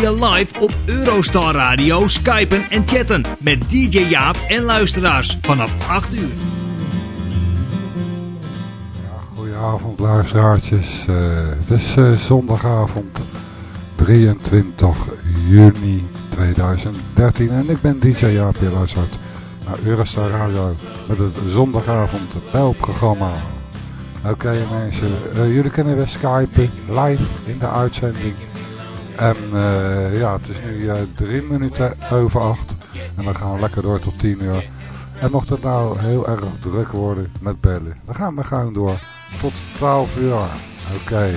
je live op Eurostar Radio skypen en chatten met DJ Jaap en luisteraars vanaf 8 uur. Ja, goedenavond luisteraartjes. Uh, het is uh, zondagavond 23 juni 2013 en ik ben DJ Jaap, je luistert naar Eurostar Radio met het zondagavond belprogramma. Oké mensen, uh, jullie kunnen weer skypen live in de uitzending. En uh, ja, het is nu uh, drie minuten over acht. En dan gaan we lekker door tot tien uur. En mocht het nou heel erg druk worden met bellen, dan gaan we gewoon door tot 12 uur. Oké.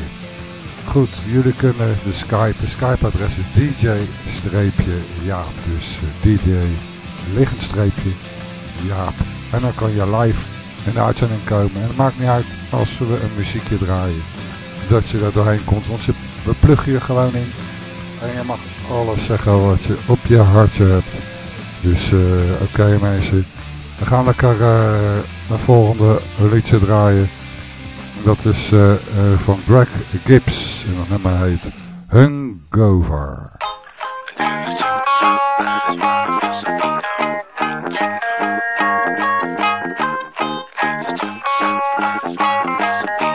Goed, jullie kunnen de Skype. Skype-adres is DJ-Jaap. Dus DJ liggend Jaap. En dan kan je live in de uitzending komen. En het maakt niet uit als we een muziekje draaien. Dat je er doorheen komt. Want ze, we pluggen je gewoon in. Alles zeggen wat je op je hartje hebt. Dus uh, oké okay, mensen. We gaan lekker uh, naar volgende liedje draaien. Dat is uh, van Greg Gibbs. En dat nummer heet Hungover.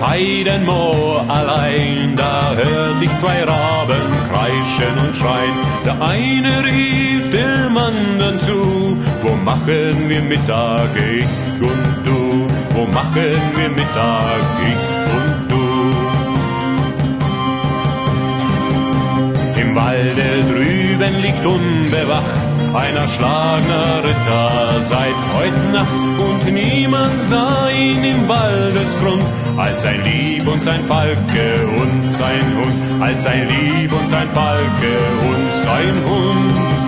Heidenmoor allein, da hört ich zwei Raben kreischen und schreien. Der eine rief dem anderen zu, wo machen wir Mittag, ich und du, wo machen wir Mittag, ich und du. Im Walde drüben liegt unbewacht ein erschlagener Ritter seit heut Nacht und niemand sah ihn im Waldesgrund als sein Lieb und sein Falke und sein Hund, als sein Lieb und sein Falke und sein Hund.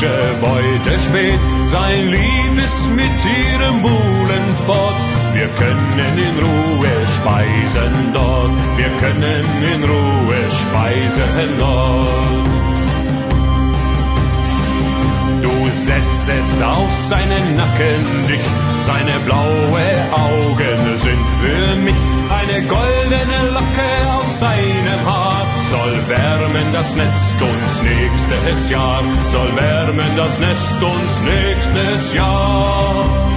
Beute spät, sein Lieb ist mit ihrem Buhlen fort. Wir können in Ruhe speisen dort, wir können in Ruhe speisen dort. Du setzest auf seinen Nacken dicht, seine blaue Augen sind für mich eine goldene Locke auf seinem Haar. Soll wärmen das Nest uns nächstes Jahr, soll wärmen das Nest uns nächstes Jahr.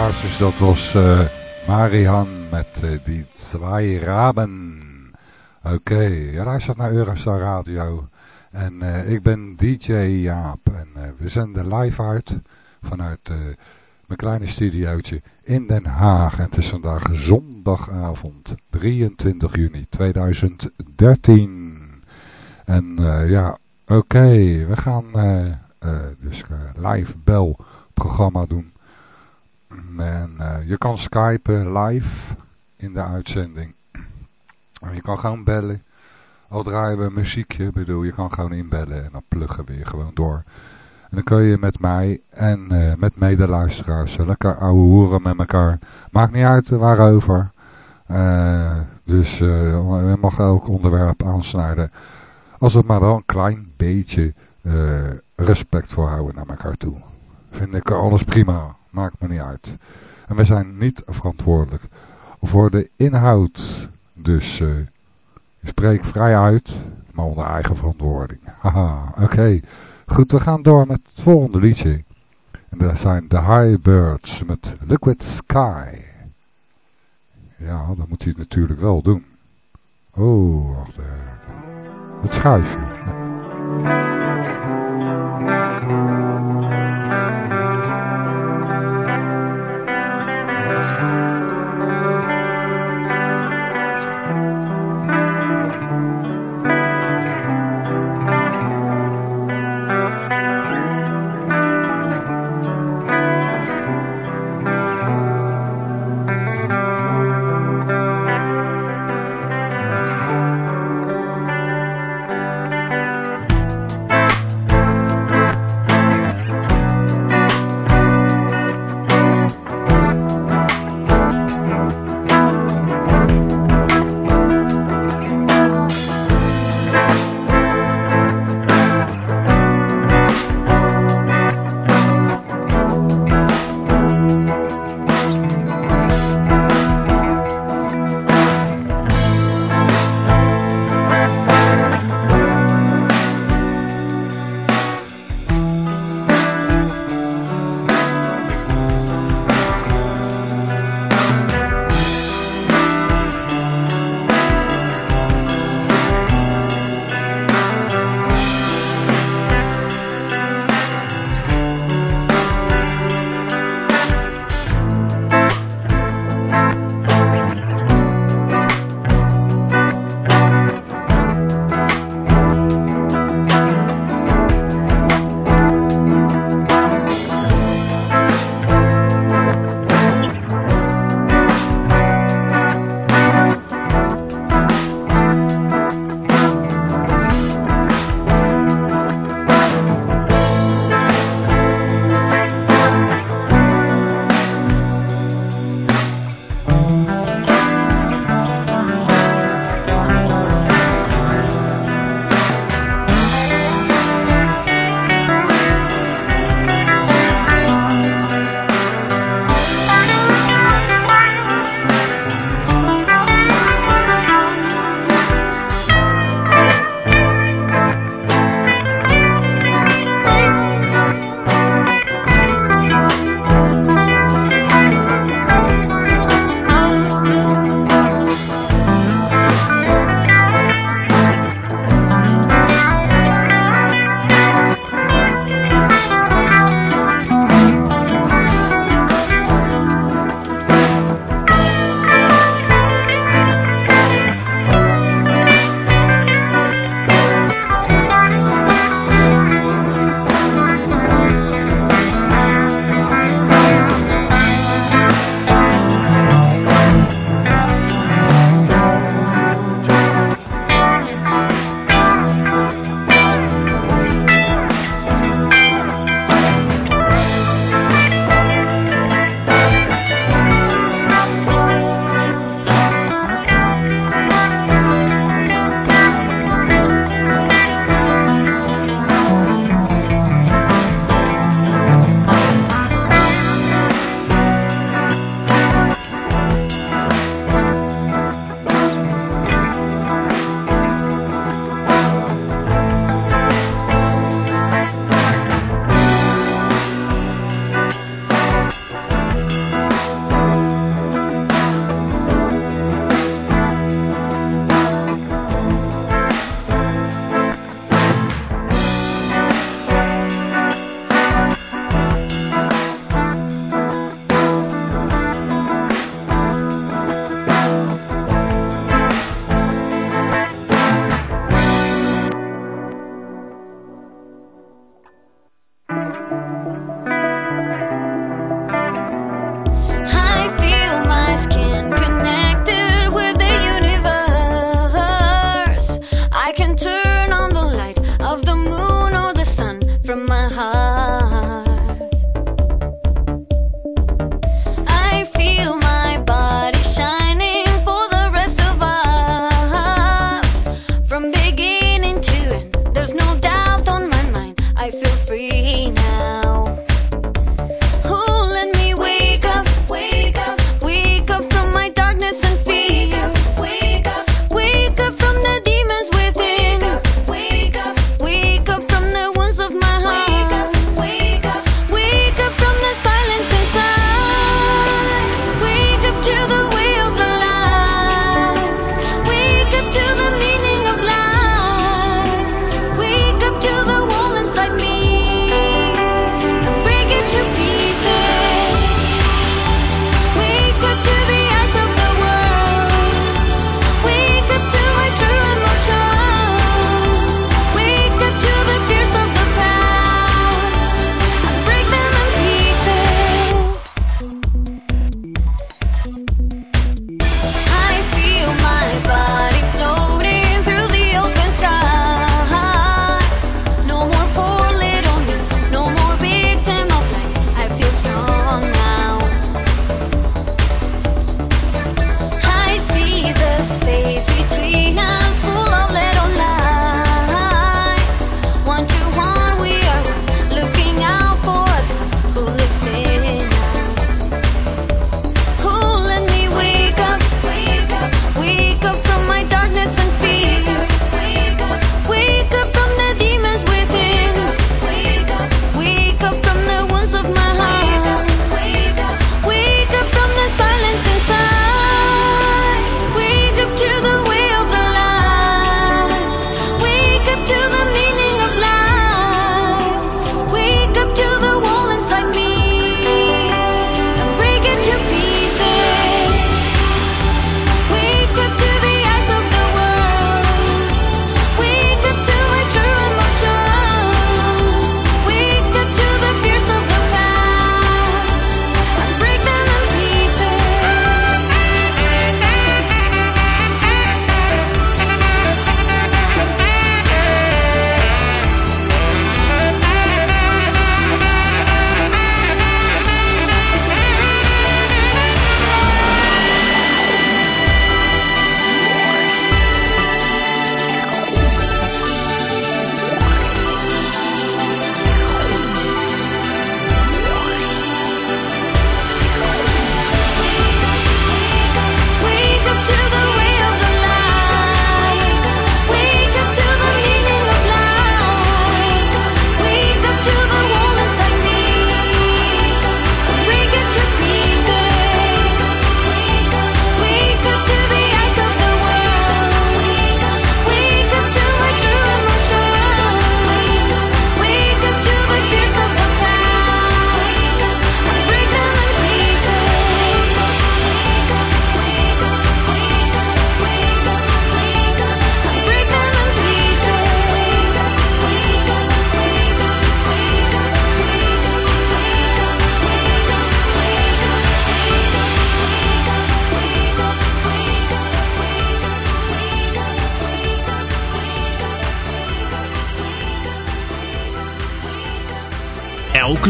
Dus dat was uh, met uh, die twee raben. Oké, okay. ja, luistert naar Eurostar Radio. En uh, ik ben DJ Jaap. En we zenden live uit vanuit mijn kleine studiootje in Den Haag. En het is vandaag zondagavond 23 juni 2013. En ja, oké, we gaan dus live bel programma doen. En uh, je kan skypen live in de uitzending. En je kan gewoon bellen. Al draaien we muziekje, bedoel, je kan gewoon inbellen en dan pluggen we je gewoon door. En dan kun je met mij en uh, met medeluisteraars lekker ouwe hoeren met elkaar. Maakt niet uit waarover. Uh, dus je mag elk onderwerp aansnijden. Als we maar wel een klein beetje respect voor houden naar elkaar toe. Vind ik alles prima maakt me niet uit. En we zijn niet verantwoordelijk voor de inhoud. Dus uh, spreek vrij uit, maar onder eigen verantwoording. Haha, oké. Goed, we gaan door met het volgende liedje. En dat zijn de High Birds met Liquid Sky. Ja, dat moet hij natuurlijk wel doen. Oh, wacht even. Het schuifje.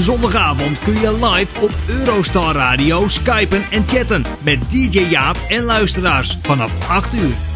Elke zondagavond kun je live op Eurostar Radio skypen en chatten met DJ Jaap en luisteraars vanaf 8 uur.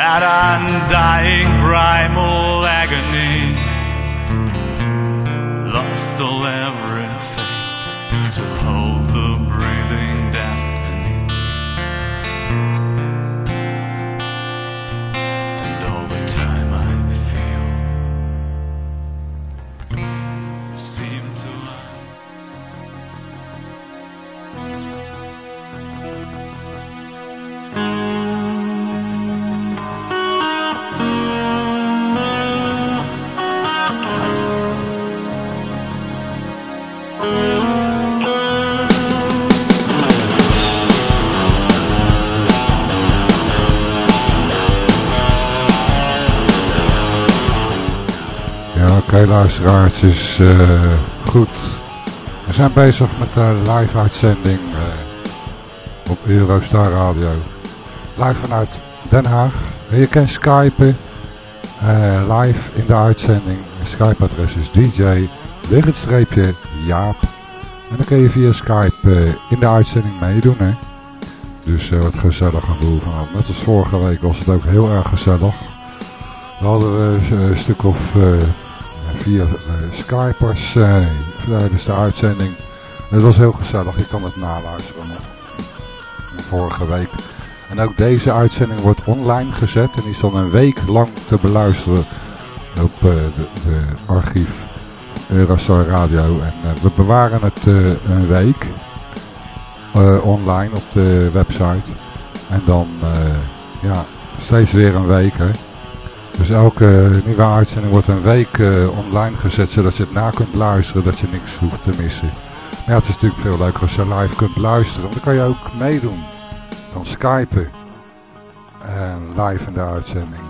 That undying primal agony. Lost all everything Is eh, goed. We zijn bezig met de live uitzending eh, op Eurostar Radio. Live vanuit Den Haag. Je kan skypen eh, live in de uitzending. Skype-adres is DJ lichtstreepje Jaap. En dan kun je via Skype in de uitzending meedoen. Hè? Dus wat gezellig aan boel vanaf. Net als vorige week was het ook heel erg gezellig. We hadden een stuk of via Skypers uh, tijdens de uitzending. Het was heel gezellig, je kan het naluisteren nog. Vorige week. En ook deze uitzending wordt online gezet en is dan een week lang te beluisteren op uh, de, archief Eurostar Radio. En we bewaren het een week online op de website. En dan ja, steeds weer een week hè. Dus elke nieuwe uitzending wordt een week uh, online gezet, zodat je het na kunt luisteren, dat je niks hoeft te missen. Maar het is natuurlijk veel leuker als je live kunt luisteren, want dan kan je ook meedoen. Dan skypen. En live in de uitzending.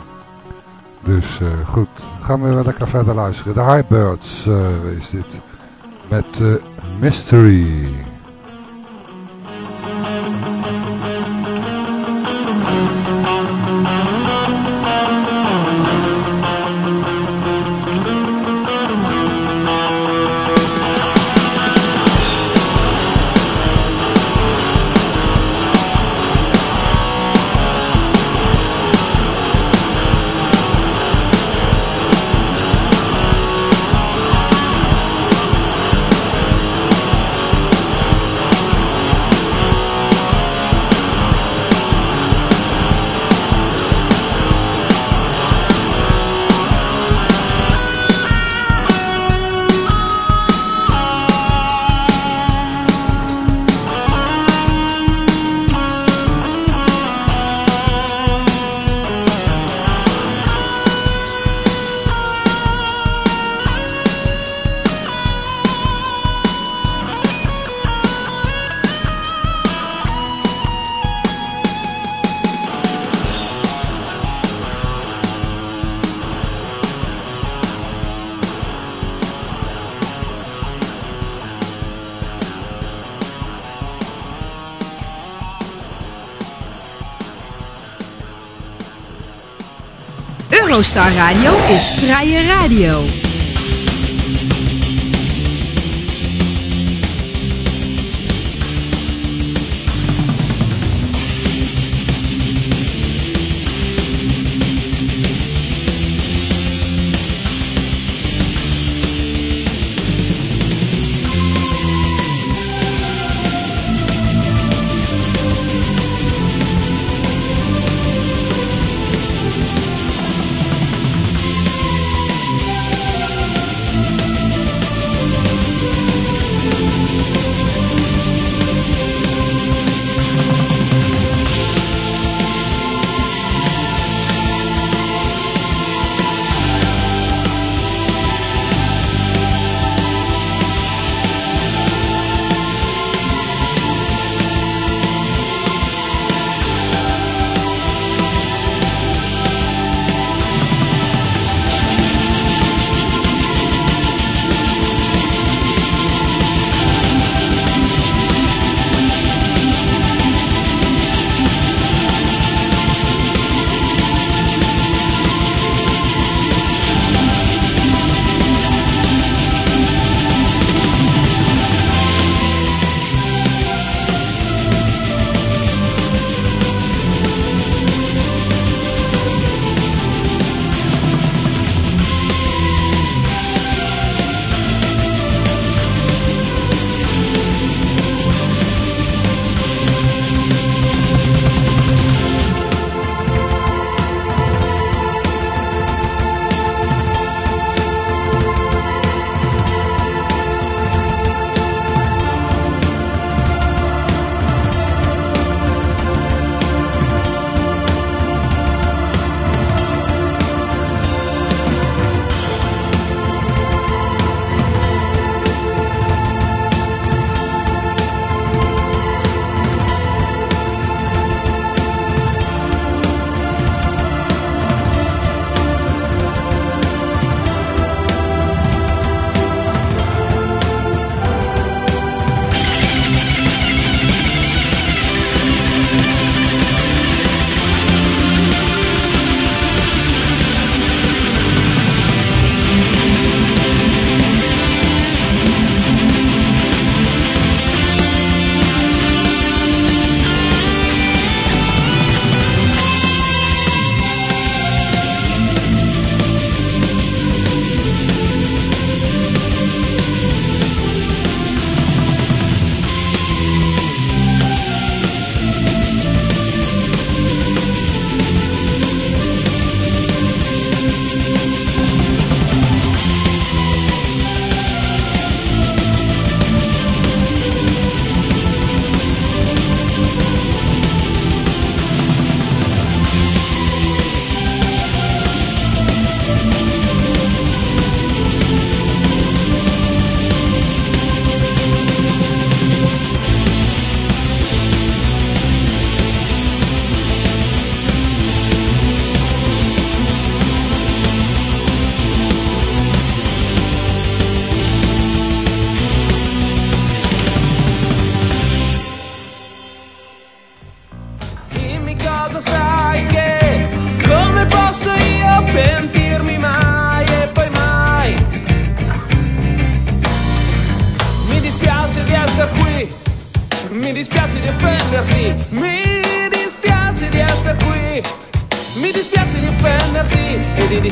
Dus uh, goed, gaan we weer lekker verder luisteren. De Highbirds uh, is dit. Met Mystery. Radio is Vrije Radio.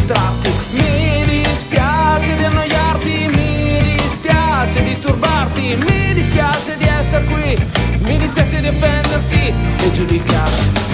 Di distrarti, mi dispiace di annoiarti, mi dispiace di turbarti, mi dispiace di essere qui, mi dispiace di offenderti e giudicarti.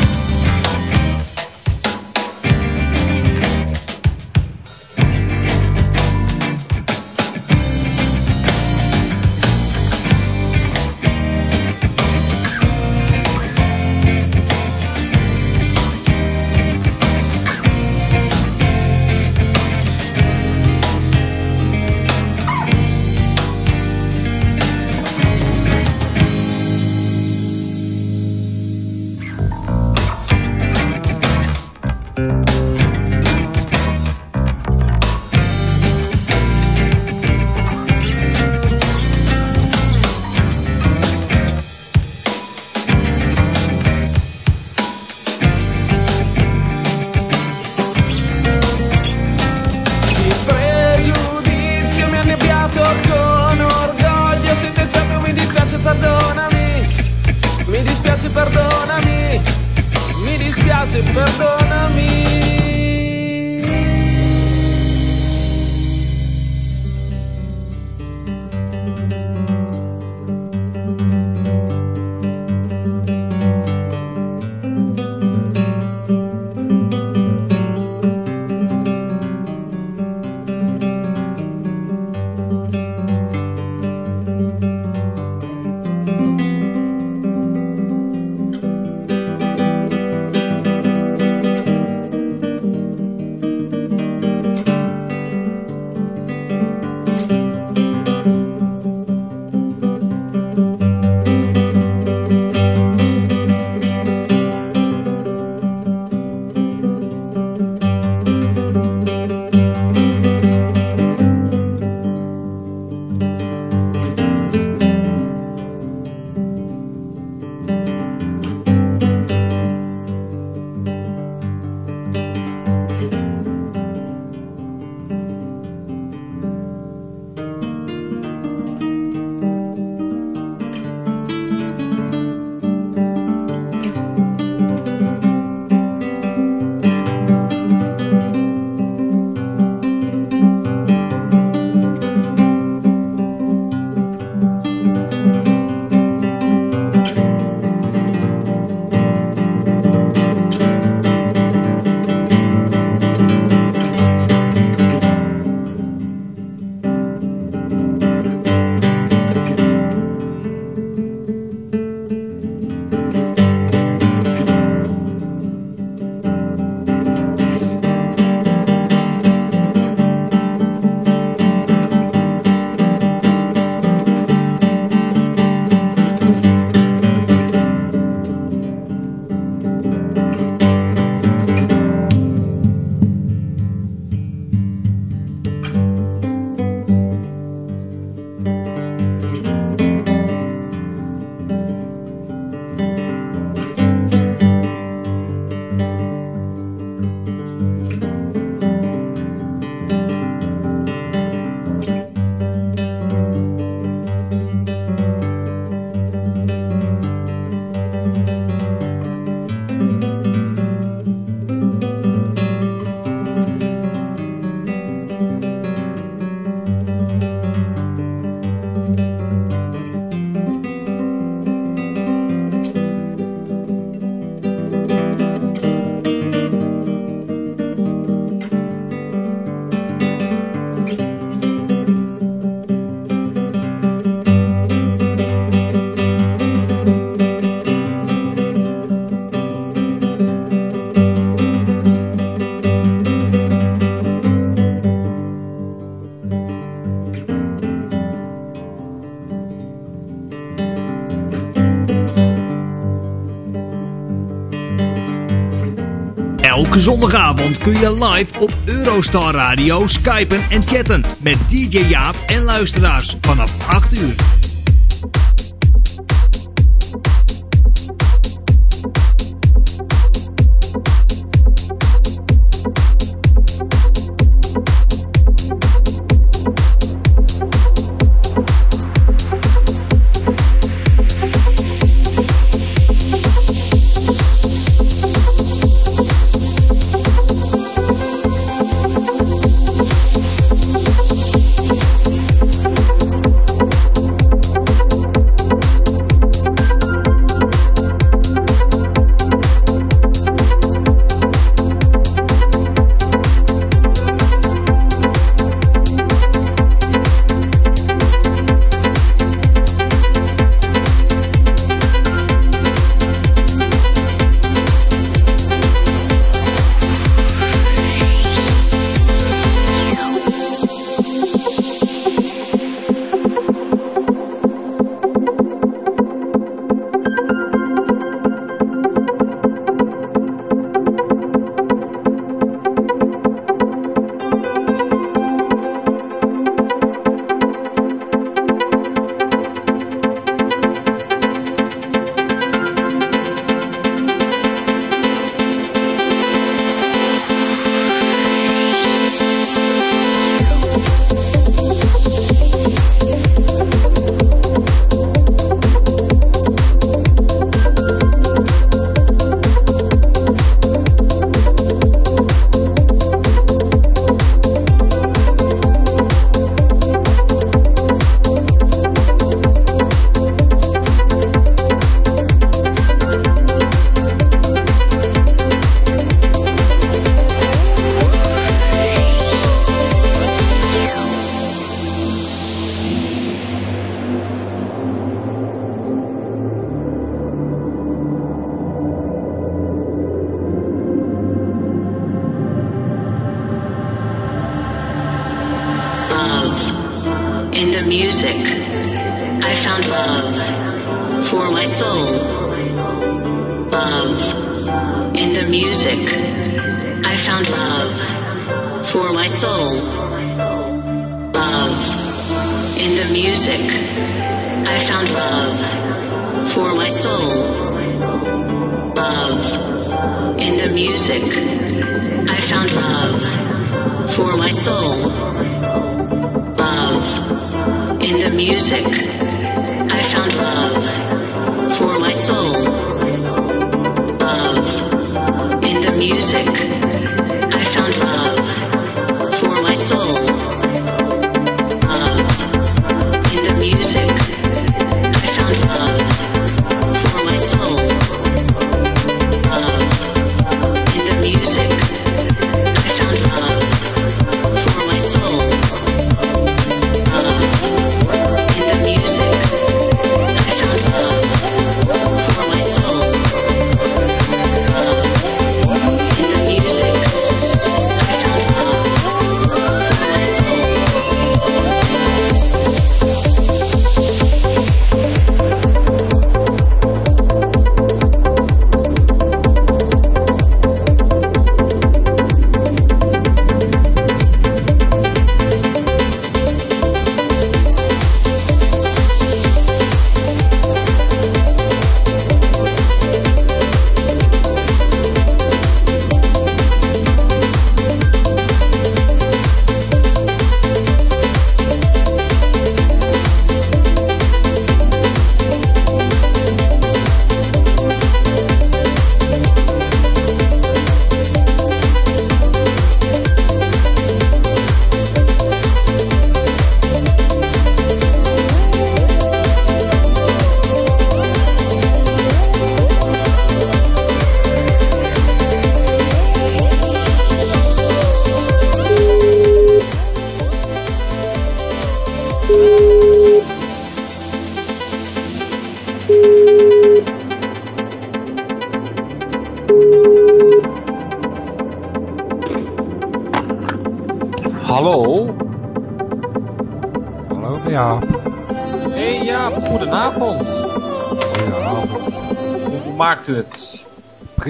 Elke zondagavond kun je live op Eurostar Radio skypen en chatten met DJ Jaap en luisteraars vanaf 8 uur.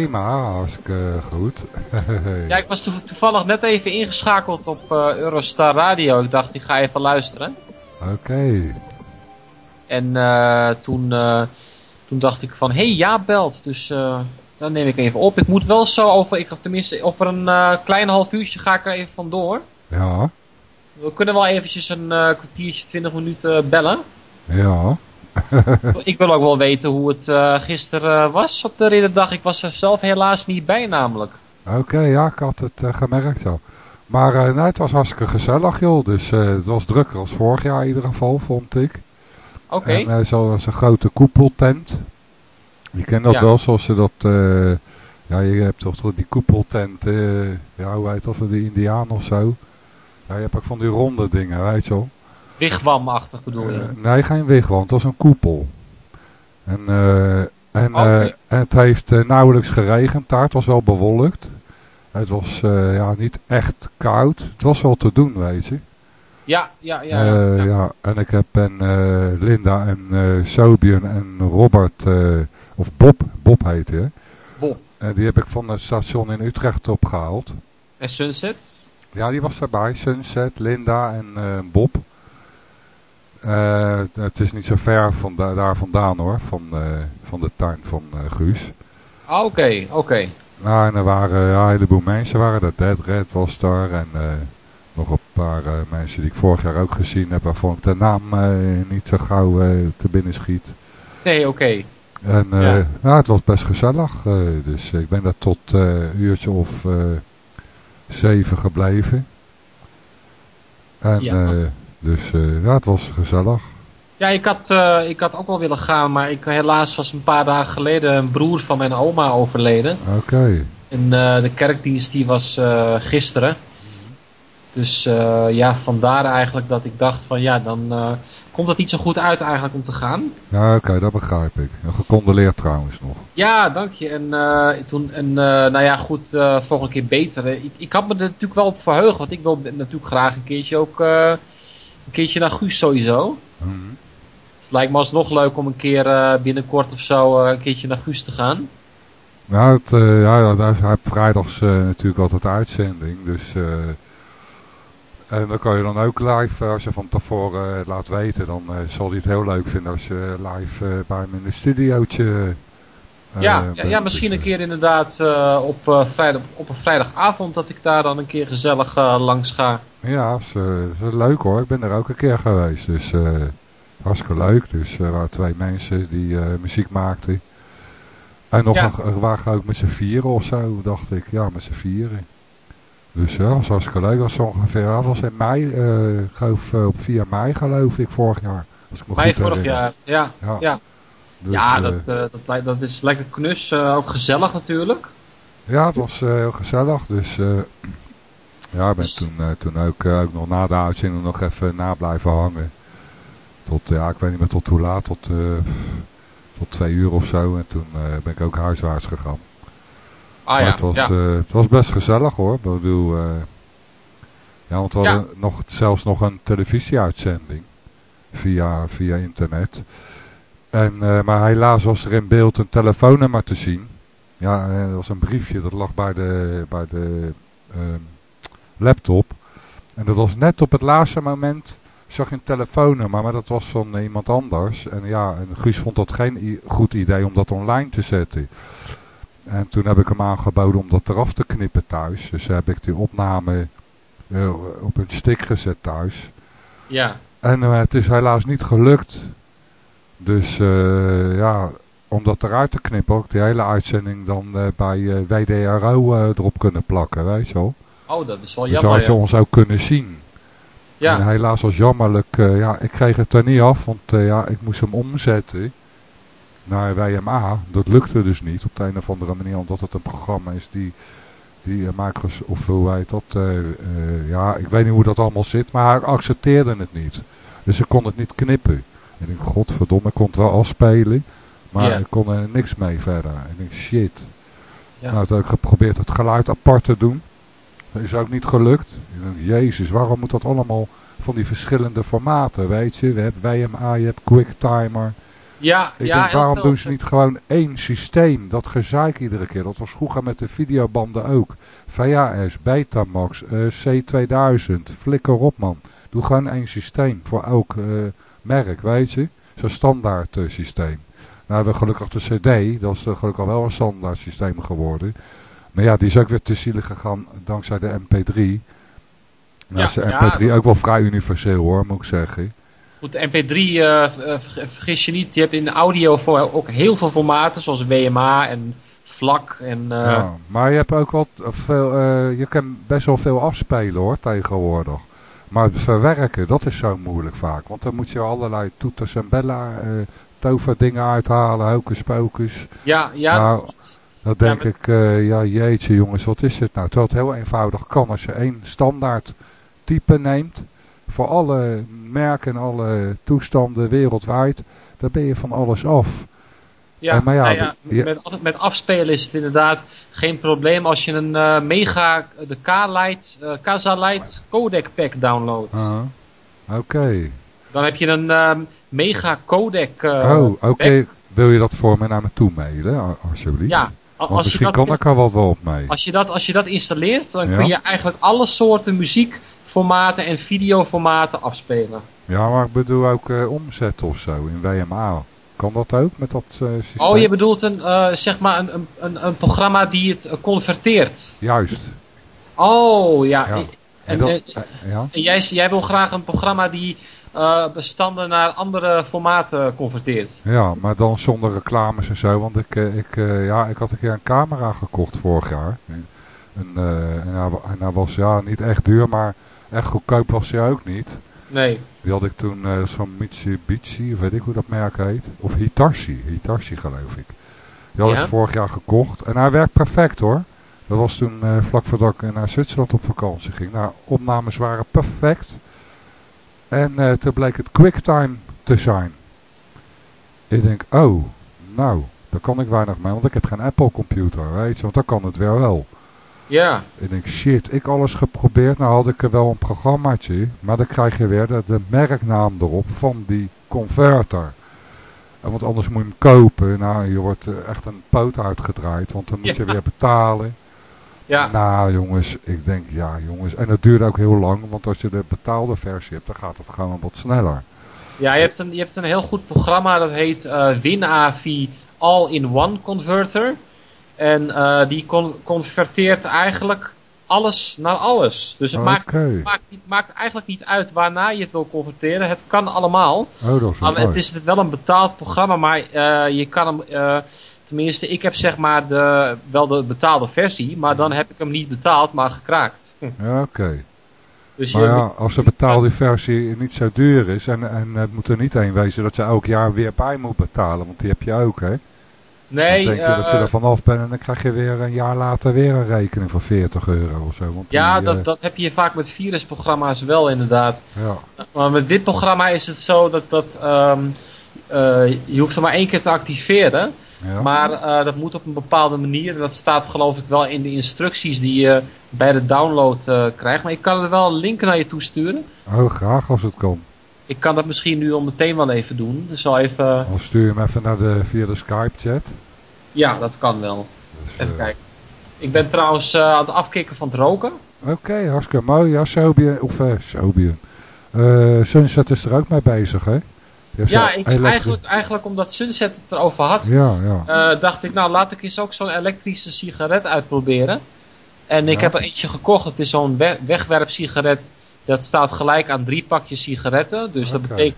Prima, hartstikke goed. Ja, ik was toe- toevallig net even ingeschakeld op eh, Eurostar Radio. Ik dacht, ik ga even luisteren. Oké. En eh, toen, eh, toen dacht ik van, hey, ja, belt. Dus dan neem ik even op. Ik moet wel zo over, ik, tenminste, over een klein half uurtje ga ik er even vandoor. Ja, We kunnen wel eventjes een kwartiertje, twintig minuten bellen. ja. ik wil ook wel weten hoe het eh, gisteren eh, was op de ridderdag. Ik was er zelf helaas niet bij namelijk. Oké, ja, ik had het eh, gemerkt zo. Maar nee, het was hartstikke gezellig joh. Dus het was drukker als vorig jaar in ieder geval, vond ik. Oké. En uh, zo'n grote koepeltent. Je kent dat Ja. wel, zoals ze dat... ja, je hebt toch die koepeltent, ja, hoe heet dat, van de Indiaan of zo. Ja, je hebt ook van die ronde dingen, weet je wel. Wigwam-achtig bedoel je? Eh, nee, geen wigwam, het was een koepel. En, eh, en, Oké. eh, en het heeft nauwelijks geregend daar, het was wel bewolkt. Het was ja, niet echt koud, het was wel te doen, weet je. Ja, ja, ja. Ja. ja, en ik heb en, Linda en Sobian en Robert, of Bob, Bob heet hij? Bob. En die heb ik van het station in Utrecht opgehaald. En Sunset? Ja, die was erbij. Sunset, Linda en Bob. Eh, het- is niet zo ver van da- daar vandaan hoor, van, eh, van de tuin van eh, Guus. Ah, oké, oké. Nou, en er waren ja, een heleboel mensen, waren er. Dead Red was daar en nog een paar mensen die ik vorig jaar ook gezien heb, waarvan ik de naam niet zo gauw te binnen schiet. Nee, oké. En Ja. het was best gezellig, dus ik ben daar tot een uurtje of zeven gebleven. En Ja. Dus eh, ja, het was gezellig. Ja, ik had, eh, ik had ook wel willen gaan, maar ik, helaas was een paar dagen geleden een broer van mijn oma overleden. Oké, En eh, de kerkdienst die was gisteren. Dus ja, vandaar eigenlijk dat ik dacht van ja, dan komt het niet zo goed uit eigenlijk om te gaan. ja, oké, dat begrijp ik. En gecondoleerd trouwens nog. Ja, dank je. En, toen, en nou ja, goed, volgende keer beter. Ik, ik had me er natuurlijk wel op verheugd, want ik wil natuurlijk graag een keertje ook Een keertje naar Guus sowieso. Het lijkt me alsnog leuk om een keer eh, binnenkort of zo eh, een keertje naar Guus te gaan. Ja, het, eh, ja, hij heeft vrijdags natuurlijk altijd uitzending. Dus, en dan kan je dan ook live, als je van tevoren laat weten, dan zal hij het heel leuk vinden als je live bij hem in een studiootje ja, ja, bent. ja, misschien een eh, keer inderdaad eh, op, eh, vrijdag, op een vrijdagavond dat ik daar dan een keer gezellig eh, langs ga. Ja, is, eh, is leuk hoor. Ik ben er ook een keer geweest. Dus eh hartstikke leuk. Dus er waren twee mensen die eh, muziek maakten. En nog Ja. een, waren ook met z'n vieren of zo, dacht ik. Ja, met z'n vieren. Dus ja, dat was hartstikke leuk. Dat was ongeveer, was in mei, eh, geloof, eh, op 4 mei geloof ik, vorig jaar. Als ik me Mei goed vorig herinner. jaar, ja. Ja, Ja, dus, ja eh, dat, eh, dat, dat is lekker knus, eh, ook gezellig natuurlijk. Ja, het was heel gezellig. Dus ja, ik ben Dus- toen, toen ook, ook nog na de uitzending nog even na blijven hangen. Tot, ja, ik weet niet meer tot hoe laat, tot, tot twee uur of zo. En toen ben ik ook huiswaarts gegaan. Ah ja, het, was, ja. het was best gezellig hoor. Ik bedoel, ja, want we Ja. hadden nog, zelfs nog een televisieuitzending via, via internet. En, eh, maar helaas was er in beeld een telefoonnummer te zien. Ja, eh, dat was een briefje, dat lag bij de, bij de ehm, laptop. En dat was net op het laatste moment, zag je een telefoonnummer, maar dat was van iemand anders. En ja, en Guus vond dat geen goed idee om dat online te zetten. En toen heb ik hem aangeboden om dat eraf te knippen thuis. Dus heb ik die opname eh, op een stick gezet thuis. ja. En eh, het is helaas niet gelukt. Dus eh, ja, om dat eruit te knippen, ook die hele uitzending dan eh, bij eh, WDRO erop kunnen plakken, weet je wel. Oh, dat is wel Dus jammer. had je ja. ons ook kunnen zien. En Ja, helaas was jammerlijk, ja, ik kreeg het er niet af, want ja, ik moest hem omzetten naar WMA. Dat lukte dus niet op de een of andere manier, omdat het een programma is die, die Microsoft, of hoe heet dat, ja, ik weet niet hoe dat allemaal zit, maar hij accepteerde het niet. Dus ik kon het niet knippen. En ik denk, godverdomme, ik kon het wel afspelen, maar ik kon er niks mee verder. Ik denk, shit. Ja. Nou, toen heb ik geprobeerd het geluid apart te doen. Dat is ook niet gelukt. Ik denk, jezus, waarom moet dat allemaal van die verschillende formaten, weet je? We hebben WMA, je hebt QuickTimer. ja, Ik ja denk, waarom doen ze niet gewoon één systeem? Dat gezeik iedere keer. Dat was vroeger met de videobanden ook. VHS, Betamax, eh, C2000, flikker op man. Doe gewoon één systeem voor elk eh, merk, weet je? Zo'n standaard eh, systeem. Nou hebben we gelukkig de CD, dat is eh, gelukkig wel een standaard systeem geworden. Maar ja, die is ook weer te zielig gegaan dankzij de MP3. Nou Ja, is de ja, MP3 ook wel vrij universeel hoor, moet ik zeggen. Goed, de MP3, eh, vergis je niet, je hebt in de audio voor ook heel veel formaten, zoals WMA en vlak en... eh, Ja, maar je hebt ook wat veel, eh, je kan best wel veel afspelen hoor tegenwoordig. Maar verwerken, dat is zo moeilijk vaak. Want dan moet je allerlei toeters en bellen, eh toverdingen uithalen, hocus pocus. ja, ja, Nou, dat denk maar- ik, eh, ja jeetje jongens, wat is dit nou? Terwijl het heel eenvoudig kan als je één standaard type neemt. Voor alle merken en alle toestanden wereldwijd. Dan ben je van alles af. Ja, Eh, maar ja, nou ja, met, met afspelen is het inderdaad geen probleem als je een eh, mega, de K-Lite, eh Kazalite codec pack downloadt. Ah, Oké. Dan heb je een ehm, mega codec oh, oké. Wil je dat voor me naar me toe mailen, alsjeblieft? Ja, Want als je, misschien dat, kan ik er wat wel op mee. als, je dat, als je dat installeert, dan Ja. kun je eigenlijk alle soorten muziekformaten en videoformaten afspelen. Ja, maar ik bedoel ook omzetten of zo in WMA. Kan dat ook met dat eh, systeem? Oh, je bedoelt een, eh, zeg maar een, een, een, programma die het eh, converteert. Juist. Oh, ja. Ja. En, En dat, en- ja? en jij, jij wil graag een programma die bestanden naar andere formaten converteert. ja, maar dan zonder reclames en zo. Want ik, ik, ja, ik had een keer een camera gekocht vorig jaar. En, en, hij, hij was ja, niet echt duur, maar echt goedkoop was hij ook niet. Nee. Die had ik toen eh, zo'n Mitsubishi, weet ik hoe dat merk heet. Of Hitachi, Hitachi geloof ik. Die had Ja? ik vorig jaar gekocht. En hij werkt perfect hoor. Dat was toen eh, vlak voordat ik naar Zwitserland op vakantie ging. Nou, opnames waren perfect. En eh, toen bleek het QuickTime te zijn. Ik denk, oh, nou, daar kan ik weinig mee. Want ik heb geen Apple computer, weet je. Want dan kan het weer wel. Ja, En ik denk, shit, ik alles geprobeerd. Nou had ik er wel een programmaatje. Maar dan krijg je weer de, de merknaam erop van die converter. En Want anders moet je hem kopen. Nou, je wordt eh, echt een poot uitgedraaid. Want dan moet je weer betalen. ja. Nou jongens, ik denk ja jongens. En dat duurt ook heel lang. Want als je de betaalde versie hebt, dan gaat het gewoon wat sneller. Ja, je hebt een, je hebt een heel goed programma dat heet eh WinAV All-in-One Converter. En eh, die con- converteert eigenlijk alles naar alles. Dus het maakt, maakt, eigenlijk niet uit waarna je het wil converteren. Het kan allemaal. Oh, dat is het is wel een betaald programma, maar eh, je kan hem... eh, tenminste, ik heb zeg maar de, wel de betaalde versie, maar dan heb ik hem niet betaald, maar gekraakt. Hm. Ja, oké. Dus Maar ja, als de betaalde versie niet zo duur is. En, en het moet er niet een wezen dat je elk jaar weer bij moet betalen. Want die heb je ook hè. Nee, dan denk je dat je eh, er vanaf bent en dan krijg je weer een jaar later weer een rekening van 40 euro of zo. Want ja, die, eh, dat, dat heb je vaak met virusprogramma's wel inderdaad. ja. Maar met dit programma is het zo dat, dat ehm, eh, je hoeft hem maar één keer te activeren. Ja. Maar dat moet op een bepaalde manier. Dat staat geloof ik wel in de instructies die je bij de download krijgt. Maar ik kan er wel een link naar je toesturen. Oh, graag als het kan. Ik kan dat misschien nu al meteen wel even doen. Dus zal even... Dan stuur je hem even naar de, via de Skype chat. Ja, dat kan wel. Dus, Even eh, kijken. Ik ben trouwens eh, aan het afkicken van het roken. Oké, hartstikke mooi. Ja, of eh Sobian. Eh, Sunset is er ook mee bezig, hè? Ja, ik, eigenlijk, eigenlijk omdat Sunset het erover had. Ja, ja. dacht ik, nou laat ik eens ook zo'n elektrische sigaret uitproberen. En ik Ja. heb er eentje gekocht. Het is zo'n we wegwerpsigaret. Dat staat gelijk aan drie pakjes sigaretten. Dus dat, betekent,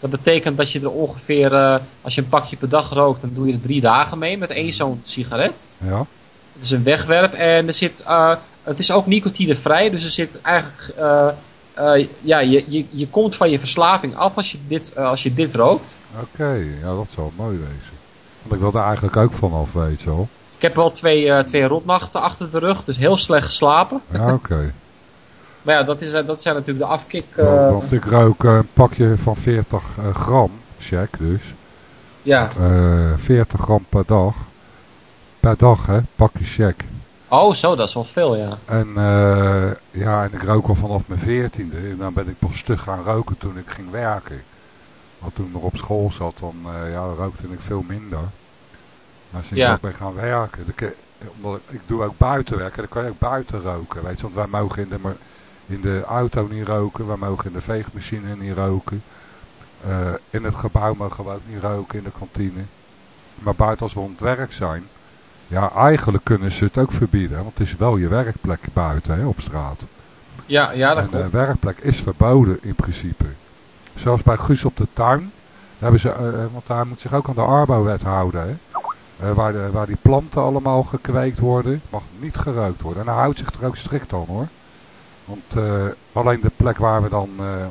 dat betekent dat je er ongeveer, eh, als je een pakje per dag rookt, dan doe je er drie dagen mee met één zo'n sigaret. ja. Het is een wegwerp en er zit, eh, het is ook nicotinevrij. Dus er zit eigenlijk, eh, ja, je, je, je komt van je verslaving af als je dit, als je dit rookt. Oké, ja, dat zou mooi wezen. Want ik wil er eigenlijk ook vanaf, weet je wel. Ik heb wel twee, twee rotnachten achter de rug, dus heel slecht geslapen. Ja, oké. Maar ja, dat, is, eh, dat zijn natuurlijk de afkik. eh, Want- ik rook eh, een pakje van 40 eh, gram, check dus. ja. Eh 40 gram per dag. Per dag, hè, pakje check. Oh, zo, dat is wel veel, ja. En ja, en ik rook al vanaf mijn veertiende. En dan ben ik pas stug gaan roken toen ik ging werken. Want toen ik nog op school zat, dan ja, rookte ik veel minder. Maar sinds Ja. ik ben gaan werken, omdat ik, ik doe ook buitenwerken, dan kan je ook buiten roken. Weet je, want wij mogen in de, in de auto niet roken, wij mogen in de veegmachine niet roken. Eh, in het gebouw mogen we ook niet roken, in de kantine. Maar buiten als we aan het werk zijn, ja, eigenlijk kunnen ze het ook verbieden. Want het is wel je werkplek buiten, hè, op straat. Ja, ja dat en de klopt. werkplek is verboden in principe. Zoals bij Guus op de tuin. Hebben ze, eh, eh, want daar moet zich ook aan de Arbo-wet houden. Hè? Eh, waar, de, waar die planten allemaal gekweekt worden, mag niet gerookt worden. En hij houdt zich er ook strikt aan hoor. Want eh, alleen de plek waar we dan eh,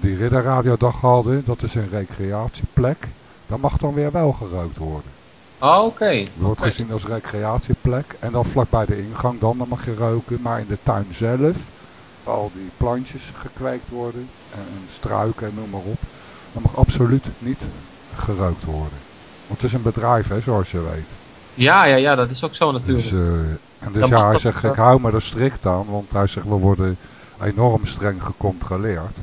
die ridderradiodag hadden, dat is een recreatieplek. Daar mag dan weer wel gerookt worden. Oh, oké. Het wordt gezien als recreatieplek. En dan vlakbij de ingang dan, dan mag je roken. Maar in de tuin zelf, waar al die plantjes gekweekt worden. En, en struiken en noem maar op. Dan mag absoluut niet gerookt worden. Want het is een bedrijf, hè, zoals je weet. Ja, ja, ja, dat is ook zo natuurlijk. Dus, eh, en dus ja, hij zegt, ik hou me er strikt aan. Want hij zegt, we worden enorm streng gecontroleerd.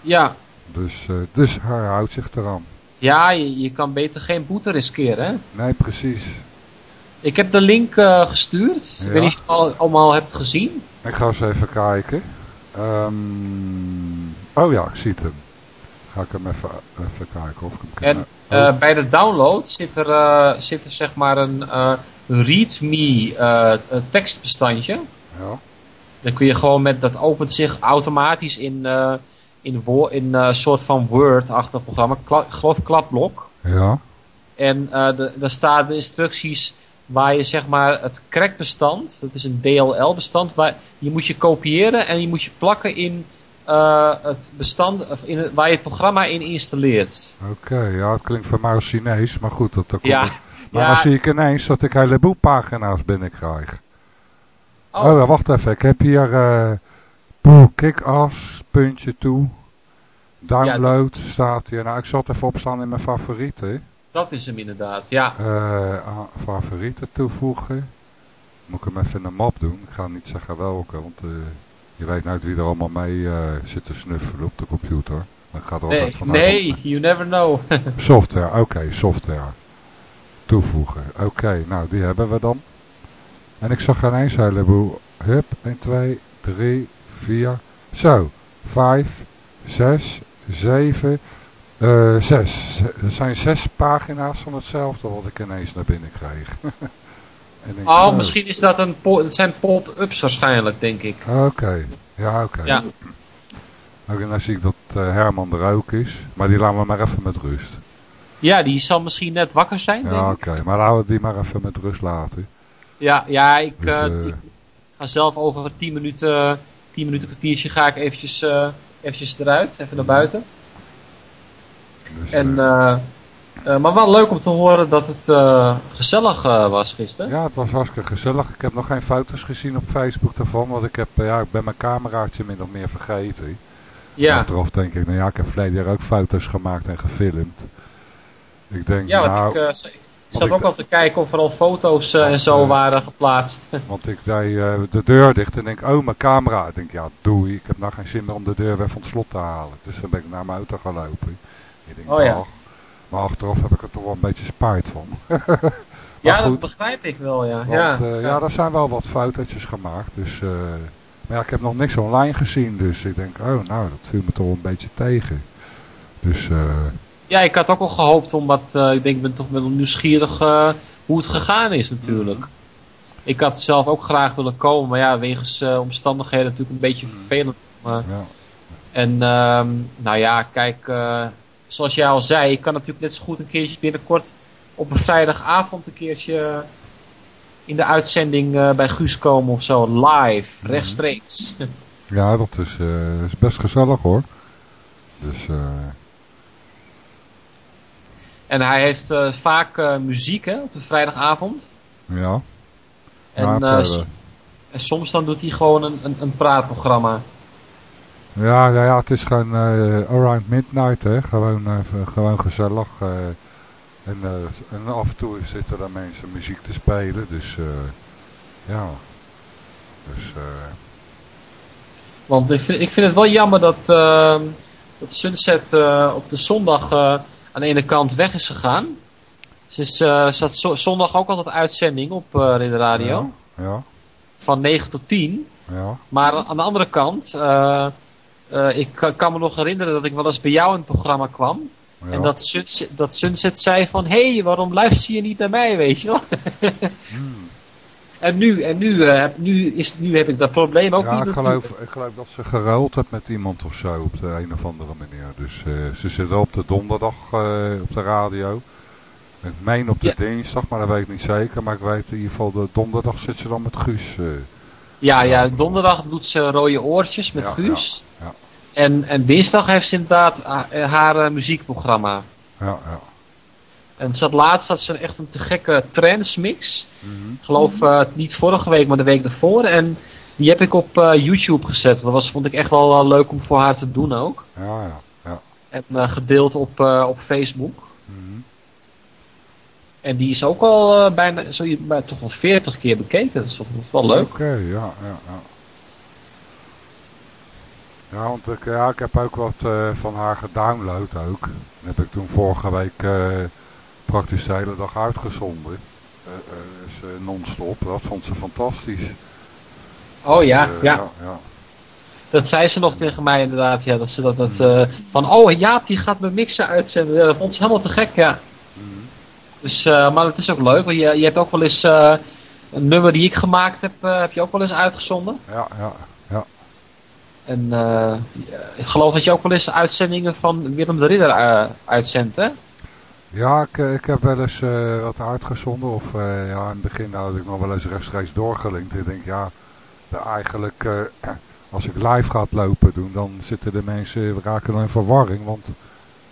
ja. Dus, eh, dus hij houdt zich eraan. Ja, je, je kan beter geen boete riskeren, hè? Nee, precies. Ik heb de link eh, gestuurd. Ja. Ik weet niet of je het al, allemaal hebt gezien. Ik ga eens even kijken. Ehm, oh ja, ik zie het hem. Ga ik hem even, even kijken of ik hem kan... En oh, eh, bij de download zit er, zit er zeg maar een readme eh, een tekstbestandje. ja, Dan kun je gewoon met, dat opent zich automatisch in, eh in, wo- in een soort van Word-achtig programma. Kla, geloof kladblok. ja, En eh daar staan de instructies waar je zeg maar het crackbestand, dat is een DLL-bestand, waar je moet je kopiëren en je moet je plakken in eh, het bestand, of in waar je het programma in installeert. oké. ja, het klinkt voor mij als Chinees, maar goed, dat, dat komt Ja. Maar ja. dan zie ik ineens dat ik een heleboel pagina's binnenkrijg. Oh, Oh, wacht even. Ik heb hier Poe Kick-Ass, puntje toe. Download staat hier. Nou, ik zal het even opstaan in mijn favorieten. dat is hem inderdaad. Ja, ah, favorieten toevoegen. Moet ik hem even in een map doen? Ik ga niet zeggen welke, want eh, je weet nooit wie er allemaal mee zit te snuffelen op de computer. Dan gaat er Nee, altijd vanuit nee, you never know. Software, oké, software. Toevoegen. Oké, nou die hebben we dan. En ik zag ineens een heleboel. Hup, 1, 2, 3, 4. Zo, 5, 6, 7, eh 6. Er zijn zes pagina's van hetzelfde wat ik ineens naar binnen kreeg. en ik, Oh, zo. misschien is dat een het zijn pop-ups waarschijnlijk, denk ik. Oké, ja oké. Ja. Oké, dan zie ik dat eh, Herman er ook is. Maar die laten we maar even met rust. Ja, die zal misschien net wakker zijn, Ja, oké. Maar laten we die maar even met rust laten. Ja, ja ik, Dus, eh, eh, ik ga zelf over 10 minuten, 10 minuten kwartiertje ga ik eventjes, eh, eventjes eruit, even naar buiten. Dus, En, maar wel leuk om te horen dat het gezellig was gisteren. ja, het was hartstikke gezellig. Ik heb nog geen foto's gezien op Facebook daarvan. Want ik, heb, ja, ik ben mijn cameraatje min of meer vergeten. Ja, Achteraf denk ik, nou ja, ik heb verleden jaar ook foto's gemaakt en gefilmd. Ik denk, ja nou, ik, eh, ik zat ook al te kijken of er al foto's eh, en zo eh, waren geplaatst. want ik deed eh, de deur dicht en denk, oh, mijn camera. Ik denk, ja, doei. Ik heb nou geen zin meer om de deur weer van het slot te halen. Dus dan ben ik naar mijn auto gaan lopen. Ik denk, Oh ja. Maar achteraf heb ik er toch wel een beetje spijt van. ja, goed. dat begrijp ik wel, ja. Want ja. ja, ja, er zijn wel wat fotootjes gemaakt. Dus, eh, maar ja, ik heb nog niks online gezien. Dus ik denk, oh nou, dat viel me toch een beetje tegen. Dus eh, Ja, ik had ook al gehoopt omdat eh, ik denk, ik ben toch wel nieuwsgierig eh, hoe het gegaan is natuurlijk. Ik had zelf ook graag willen komen, maar ja, wegens eh, omstandigheden natuurlijk een beetje vervelend. Maar, ja. en ehm, nou ja, kijk, zoals jij al zei, ik kan natuurlijk net zo goed een keertje binnenkort op een vrijdagavond een keertje in de uitzending bij Guus komen of zo, live, rechtstreeks. ja, dat is, is best gezellig hoor. Dus eh, en hij heeft eh, vaak eh, muziek hè, op de vrijdagavond. ja. En, Ja, eh, en soms dan doet hij gewoon een, een, een praatprogramma. ja, ja, ja, het is gewoon around midnight hè. Gewoon, gewoon gezellig. en, en af en toe zitten er mensen muziek te spelen. Dus eh, ja. Dus eh, Want ik vind, ik vind het wel jammer dat, ehm, dat Sunset op de zondag aan de ene kant weg is gegaan. Ze is, eh, ze had zo- zondag ook altijd uitzending op uh, Ridder Radio. ja, Van 9 tot 10. ja. Maar aan de andere kant, eh, eh, ik ka- kan me nog herinneren dat ik wel eens bij jou in het programma kwam. En dat Sunset, dat Sunset zei van, hé, hey, waarom luister je niet naar mij, weet je wel? Hmm. En nu, en nu, eh, heb- nu, is, nu heb ik dat probleem ook ja, niet ik geloof, ik geloof dat ze geruild heeft met iemand of zo op de een of andere manier. Dus eh, ze zit wel op de donderdag eh, op de radio. Ik meen op de Ja. dinsdag, maar dat weet ik niet zeker. Maar ik weet in ieder geval, de donderdag zit ze dan met Guus. Ja, ja, donderdag doet ze rode oortjes met Ja, Guus. ja, ja. En, en dinsdag heeft ze inderdaad ha- haar muziekprogramma. ja, ja. En ze had laatst had ze echt een te gekke trance mix. Mhm. Ik geloof eh, niet vorige week, maar de week daarvoor. En die heb ik op eh, YouTube gezet. Dat was, vond ik echt wel leuk om voor haar te doen ook. Ja, ja, ja. En eh, gedeeld op, eh, op Facebook. Mhm. En die is ook al bijna, zo, maar toch wel 40 keer bekeken. Dat is toch wel leuk. Oké, ja, ja, ja. Ja, want ik, ja, ik heb ook wat eh, van haar gedownload ook. Dat heb ik toen vorige week eh, praktisch de hele dag uitgezonden. Eh, non-stop. Dat vond ze fantastisch. Oh ja, Dus, eh, ja. ja, ja. Dat zei ze nog tegen mij inderdaad. Ja, dat ze dat, dat eh, van, oh Jaap die gaat mijn mixen uitzenden. Ja, dat vond ze helemaal te gek, ja. Mhm. Dus, maar het is ook leuk. Want je, je hebt ook wel eens een nummer die ik gemaakt heb, heb je ook wel eens uitgezonden. ja, ja, ja. En ik geloof dat je ook wel eens uitzendingen van Willem de Ridder uitzendt, hè? Ja, ik, eh, ik heb wel eens eh, wat uitgezonden. Of eh, ja, in het begin had ik nog wel eens rechtstreeks doorgelinkt. Ik denk, ja, de, eigenlijk als ik live ga lopen doen, dan zitten de mensen, raken dan in verwarring. Want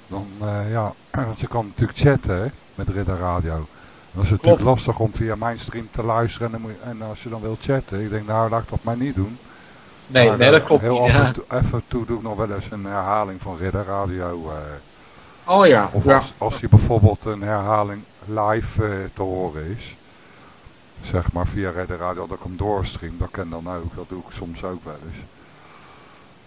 dan, ja, want je kan natuurlijk chatten hè, met Ridder Radio. Dat is natuurlijk Klopt. lastig om via mijn stream te luisteren. En, dan moet je- en als je dan wil chatten, ik denk, nou laat ik dat maar niet doen. Nee, Maar, nee dat klopt Heel niet. af ja. en, toe, af en toe doe ik nog wel eens een herhaling van Ridder Radio. Oh ja. of ja. als, als je bijvoorbeeld een herhaling live eh, te horen is. zeg maar via de radio dat ik hem doorstream. Dat kan dan ook, dat doe ik soms ook wel eens.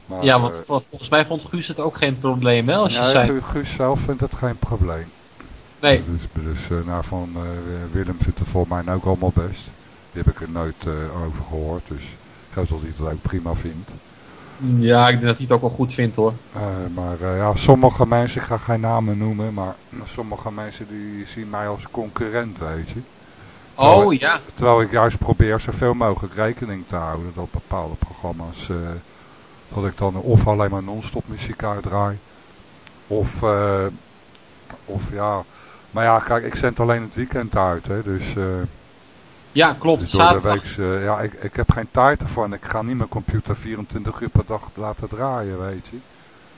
Maar, ja, want eh, vol- volgens mij vond Guus het ook geen probleem, hè? Als je nee, zei... Gu- Guus zelf vindt het geen probleem. Nee, Dus, dus eh, nou, van eh, Willem vindt het volgens mij ook allemaal best. Die heb ik er nooit eh, over gehoord, dus ik hoop dat hij het ook prima vindt. Ja, ik denk dat hij het ook wel goed vindt, hoor. Eh, maar eh, ja, sommige mensen, ik ga geen namen noemen, maar sommige mensen die zien mij als concurrent, weet je. Terwijl Oh, ik- ja. Terwijl ik juist probeer zoveel mogelijk rekening te houden dat bepaalde programma's, eh, dat ik dan of alleen maar non-stop muziek uitdraai, of, of ja, maar ja, kijk, ik zend alleen het weekend uit, hè, dus, Ja, klopt. dus Zaterdag. week, eh, ja, ik, ik heb geen tijd ervoor en ik ga niet mijn computer 24 uur per dag laten draaien, weet je.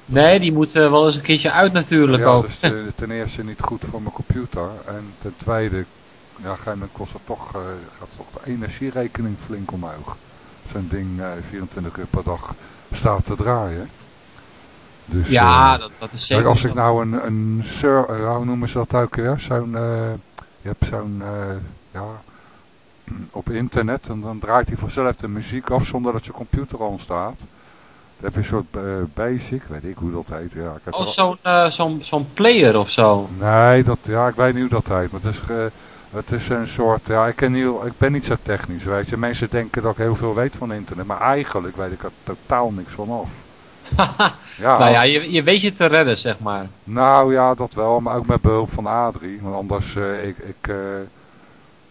Nee, die moet eh, wel eens een keertje uit natuurlijk Ja, ook. dus eh, ten eerste niet goed voor mijn computer. En ten tweede, ja, op een gegeven moment kost het toch, gaat toch de energierekening flink omhoog. Zo'n ding eh, 24 uur per dag staat te draaien. Dus, ja, dat, dat is zeker. als ik nou een, een sur, eh, hoe noemen ze dat ook weer? Zo'n, eh, je hebt zo'n, eh, ja, op internet en dan draait hij vanzelf de muziek af zonder dat je computer aan staat. Dan heb je een soort eh, basic, weet ik hoe dat heet. Ja, ik heb Oh, zo'n eh, zo'n zo'n player of zo. Nee, dat, ja, ik weet niet hoe dat heet. Maar het is, het is een soort, ja, ik, ken niet, ik ben niet zo technisch, weet je. Mensen denken dat ik heel veel weet van internet. Maar eigenlijk weet ik er totaal niks van af. Ja, Nou ja, je, je weet je te redden, zeg maar. nou ja, dat wel. Maar ook met behulp van Adrie. Want anders, eh, ik, ik,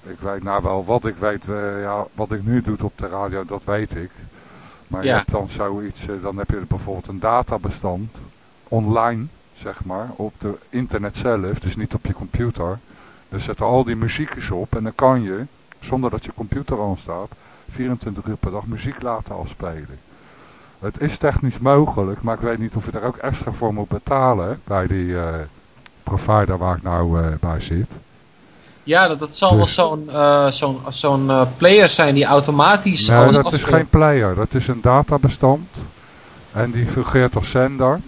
ik weet nou wel wat ik weet. eh, ja, wat ik nu doe op de radio, dat weet ik. Maar je hebt dan zoiets, eh, dan heb je bijvoorbeeld een databestand online, zeg maar, op de internet zelf, dus niet op je computer. Er zetten al die muziekjes op en dan kan je, zonder dat je computer aan staat, 24 uur per dag muziek laten afspelen. Het is technisch mogelijk, maar ik weet niet of je daar ook extra voor moet betalen bij die eh, provider waar ik nou bij zit. Ja, dat, dat zal wel Dus- zo'n eh, zo'n zo'n eh, player zijn die automatisch Nee, alles dat is geen player. Dat is een databestand. En die fungeert als zender.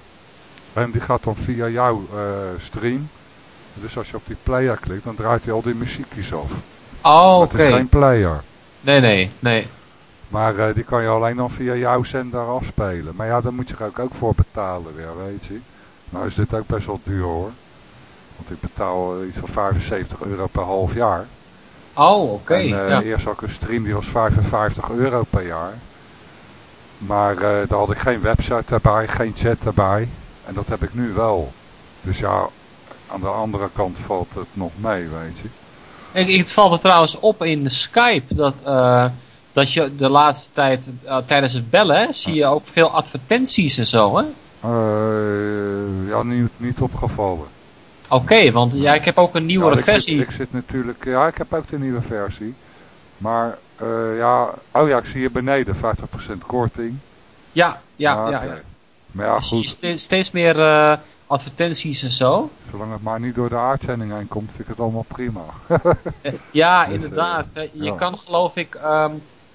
En die gaat dan via jouw eh, stream. Dus als je op die player klikt, dan draait hij al die muziekjes af. Oh, oké. Het is geen player. Nee, nee, nee. Maar die kan je alleen dan via jouw zender afspelen. Maar ja, daar moet je er ook, ook voor betalen weer, weet je. Nou is dit ook best wel duur hoor. Want ik betaal eh, iets van 75 euro per half jaar. Oh, oké. En ja. eerst had ik een stream die was 55 euro per jaar. Maar eh daar had ik geen website erbij, geen chat erbij. En dat heb ik nu wel. Dus ja, aan de andere kant valt het nog mee, weet je. Ik, het valt me trouwens op in Skype dat, eh, dat je de laatste tijd tijdens het bellen zie je ook veel advertenties en zo. hè? Ja, niet, niet opgevallen. Oké, want ja, ik heb ook een nieuwere Ja, ik, zit, versie. ik zit natuurlijk, ja, ik heb ook de nieuwe versie. Maar eh, ja, oh ja, ik zie hier beneden 50% korting. Ja, ja, ja. ja. Maar ja, goed, ste- steeds meer eh, advertenties en zo. zolang het maar niet door de uitzending heen komt, vind ik het allemaal prima. Ja, Dus, inderdaad. eh, hè. je ja. kan geloof ik ehm,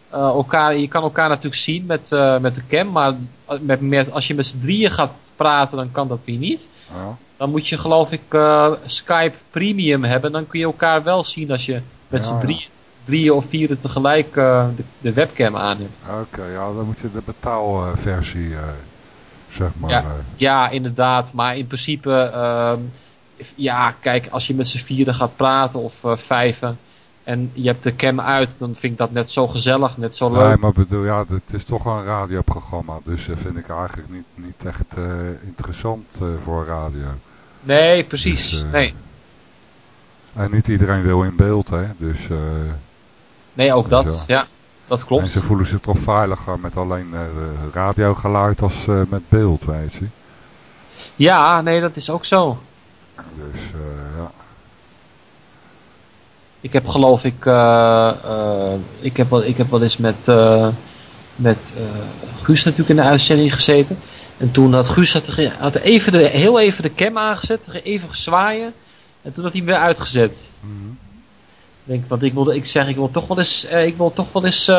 eh, elkaar, je kan elkaar natuurlijk zien met, eh, met de cam, maar met, met, als je met z'n drieën gaat praten, dan kan dat weer niet. Ja. Dan moet je geloof ik eh, Skype Premium hebben, dan kun je elkaar wel zien als je met Ja, z'n ja. drieën, drieën of vieren tegelijk de, de webcam aan hebt. Oké, ja, dan moet je de betaalversie, zeg maar. Ja. Ja, inderdaad. Maar in principe, ehm, ja, kijk, als je met z'n vieren gaat praten of vijven en je hebt de cam uit, dan vind ik dat net zo gezellig, net zo leuk. nee, maar bedoel, ja, het is toch een radioprogramma. Dus dat vind ik eigenlijk niet, niet echt eh, interessant eh, voor radio. Nee, precies. Dus, eh, nee. En niet iedereen wil in beeld, hè. Dus eh, nee, ook dat. Ja, dat klopt. mensen voelen zich toch veiliger met alleen eh, radiogeluid als eh, met beeld, weet je. Ja, nee, dat is ook zo. Dus eh, ja. Ik heb geloof ik, eh, eh, ik, heb wel, ik heb wel eens met, eh, met Guus natuurlijk in de uitzending gezeten. En toen had Guus had, even de, heel even de cam aangezet, even zwaaien. En toen had hij hem weer uitgezet. Ik Denk, want ik, wilde, ik zeg, ik wil toch wel eens, ik wil toch wel eens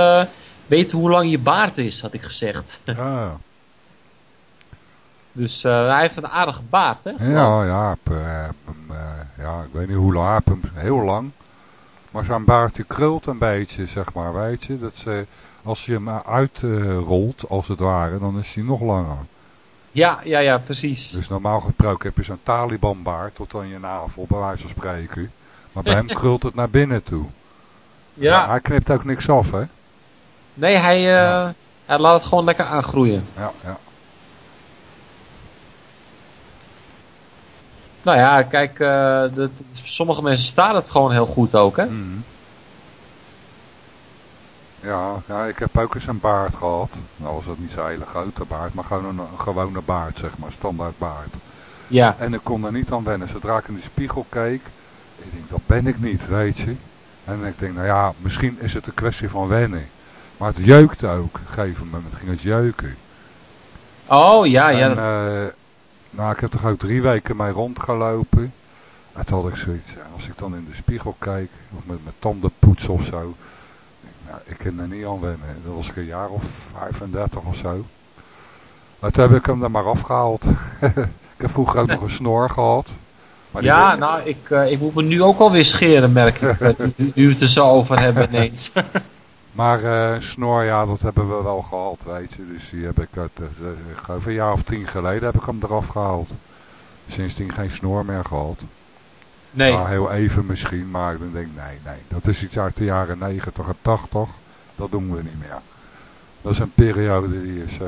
weten hoe lang je baard is, had ik gezegd. Ja, Dus hij heeft een aardige baard, hè? ja, ja, eh, ja, ik weet niet hoe lang, heel lang. Maar zijn baard die krult een beetje, zeg maar, weet je. Dat ze, als je hem uitrolt, als het ware, dan is hij nog langer. Ja, ja, ja, precies. Dus normaal gesproken heb je zo'n Taliban-baard tot aan je navel, bij wijze van spreken. Maar bij hem krult het naar binnen toe. Ja, Hij knipt ook niks af, hè? nee, hij, eh, hij laat het gewoon lekker aangroeien. Ja, ja. Nou ja, kijk, eh, de, sommige mensen staat het gewoon heel goed ook, hè? Mhm. Ja, ja, ik heb ook eens een baard gehad. Nou was dat niet zo'n hele grote baard, maar gewoon een, een gewone baard, zeg maar, standaard baard. Ja, En ik kon er niet aan wennen. Zodra ik in de spiegel keek, ik denk, dat ben ik niet, weet je. En ik denk, nou ja, misschien is het een kwestie van wennen. Maar het jeukte ook, op een gegeven moment ging het jeuken. oh ja, ja. en, dat- eh, nou, ik heb toch ook drie weken mee rondgelopen. En toen had ik zoiets, als ik dan in de spiegel kijk, of met mijn tanden poetsen of zo. Nou, ik kan er niet aan wennen. Dat was ik een jaar of 35 of zo. Maar toen heb ik hem er maar afgehaald. ik heb vroeger ook nog een snor gehad. Ja, nou, ik, eh, ik moet me nu ook alweer scheren, merk ik. nu we het er zo over hebben ineens. Maar een snor, ja, dat hebben we wel gehad, weet je. Dus die heb ik, uit, eh, een jaar of tien geleden heb ik hem eraf gehaald. Sindsdien geen snor meer gehad. Nee, Ja, heel even misschien, maar dan denk ik, nee, nee. Dat is iets uit de jaren 90 en 80. Dat doen we niet meer. Dat is een periode die is eh,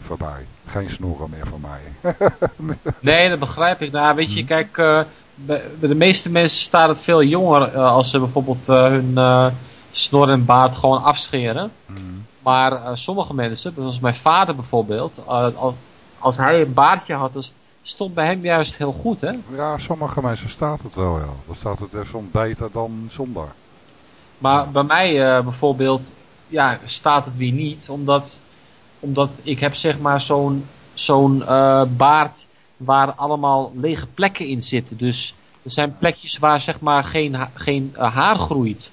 voorbij. Geen snorren meer voor mij. nee, dat begrijp ik. Nou, weet Mhm. je, kijk, eh, bij, de meeste mensen staat het veel jonger als ze bijvoorbeeld hun snor en baard gewoon afscheren. Maar eh, sommige mensen, zoals mijn vader bijvoorbeeld, eh, al- als hij een baardje had, dan stond bij hem juist heel goed, hè? Ja, sommige mensen staat het wel, ja. Dan staat het er soms beter dan zonder. Maar bij mij eh, bijvoorbeeld, ja, staat het weer niet. Omdat, omdat ik heb zeg maar zo'n zo'n baard waar allemaal lege plekken in zitten. Dus er zijn plekjes waar zeg maar geen, geen haar groeit.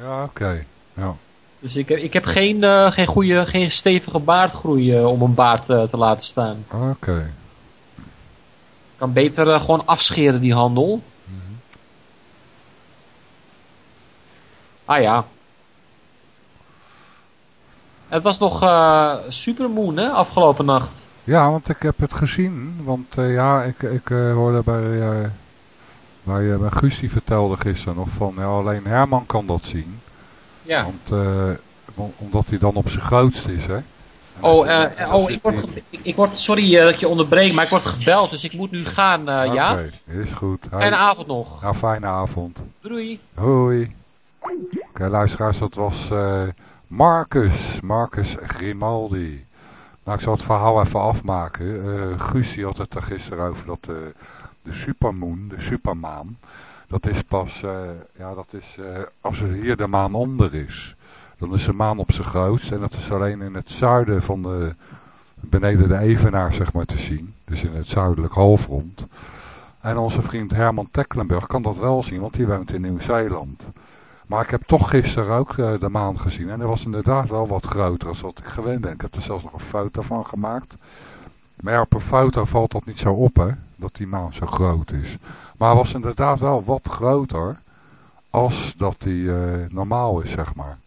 Ja, oké. Ja. Dus ik, heb- ik heb geen, eh, geen goede, geen stevige baardgroei eh, om een baard eh, te laten staan. Oké. Ik kan beter gewoon afscheren die handel. Ah ja. Het was nog supermoon hè, afgelopen nacht. Ja, want ik heb het gezien. Want ja, ik, ik hoorde bij, eh bij, eh, Guus die vertelde gisteren nog van... Ja, alleen Herman kan dat zien. Ja. Want, eh, om- omdat hij dan op zijn grootst is, hè. En Oh, eh, oh ik, word, ik, ik word, sorry dat je onderbreek, maar ik word gebeld, dus ik moet nu gaan, ja? Oké, is goed. Hey. Fijne avond nog. Ja, fijne avond. Doei. Hoi. Oké, luisteraars, dat was Marcus. Marcus Grimaldi. Nou, ik zal het verhaal even afmaken. Guus die had het er gisteren over dat de supermoon, de supermaan, dat is pas, eh, ja, dat is eh, als er hier de maan onder is. Dan is de maan op zijn grootst en dat is alleen in het zuiden van de, beneden de evenaar zeg maar te zien. Dus in het zuidelijk halfrond. En onze vriend Herman Tecklenburg kan dat wel zien, want die woont in Nieuw-Zeeland. Maar ik heb toch gisteren ook eh, de maan gezien. En dat was inderdaad wel wat groter dan wat ik gewend ben. Ik heb er zelfs nog een foto van gemaakt. Maar op een foto valt dat niet zo op, hè. Dat die maan zo groot is. Maar hij was inderdaad wel wat groter als dat die eh, normaal is, zeg maar.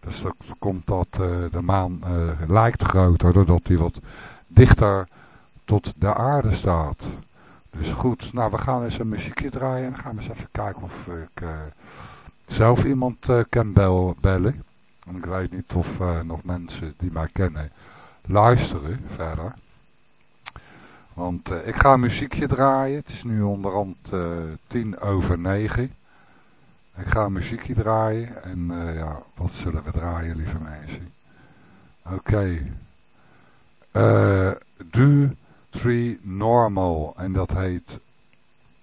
Dus dat komt dat eh, de maan eh, lijkt groter, doordat hij wat dichter tot de aarde staat. Dus goed, nou we gaan eens een muziekje draaien en dan gaan we eens even kijken of ik zelf iemand kan bel bellen. En ik weet niet of nog mensen die mij kennen luisteren verder. Want eh, ik ga muziekje draaien. Het is nu onderhand eh tien over negen. Ik ga muziekje draaien. En eh, ja, wat zullen we draaien, lieve mensen? Oké. Eh Do Three Normal. En dat heet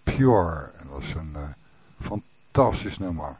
Pure. En dat is een fantastisch nummer.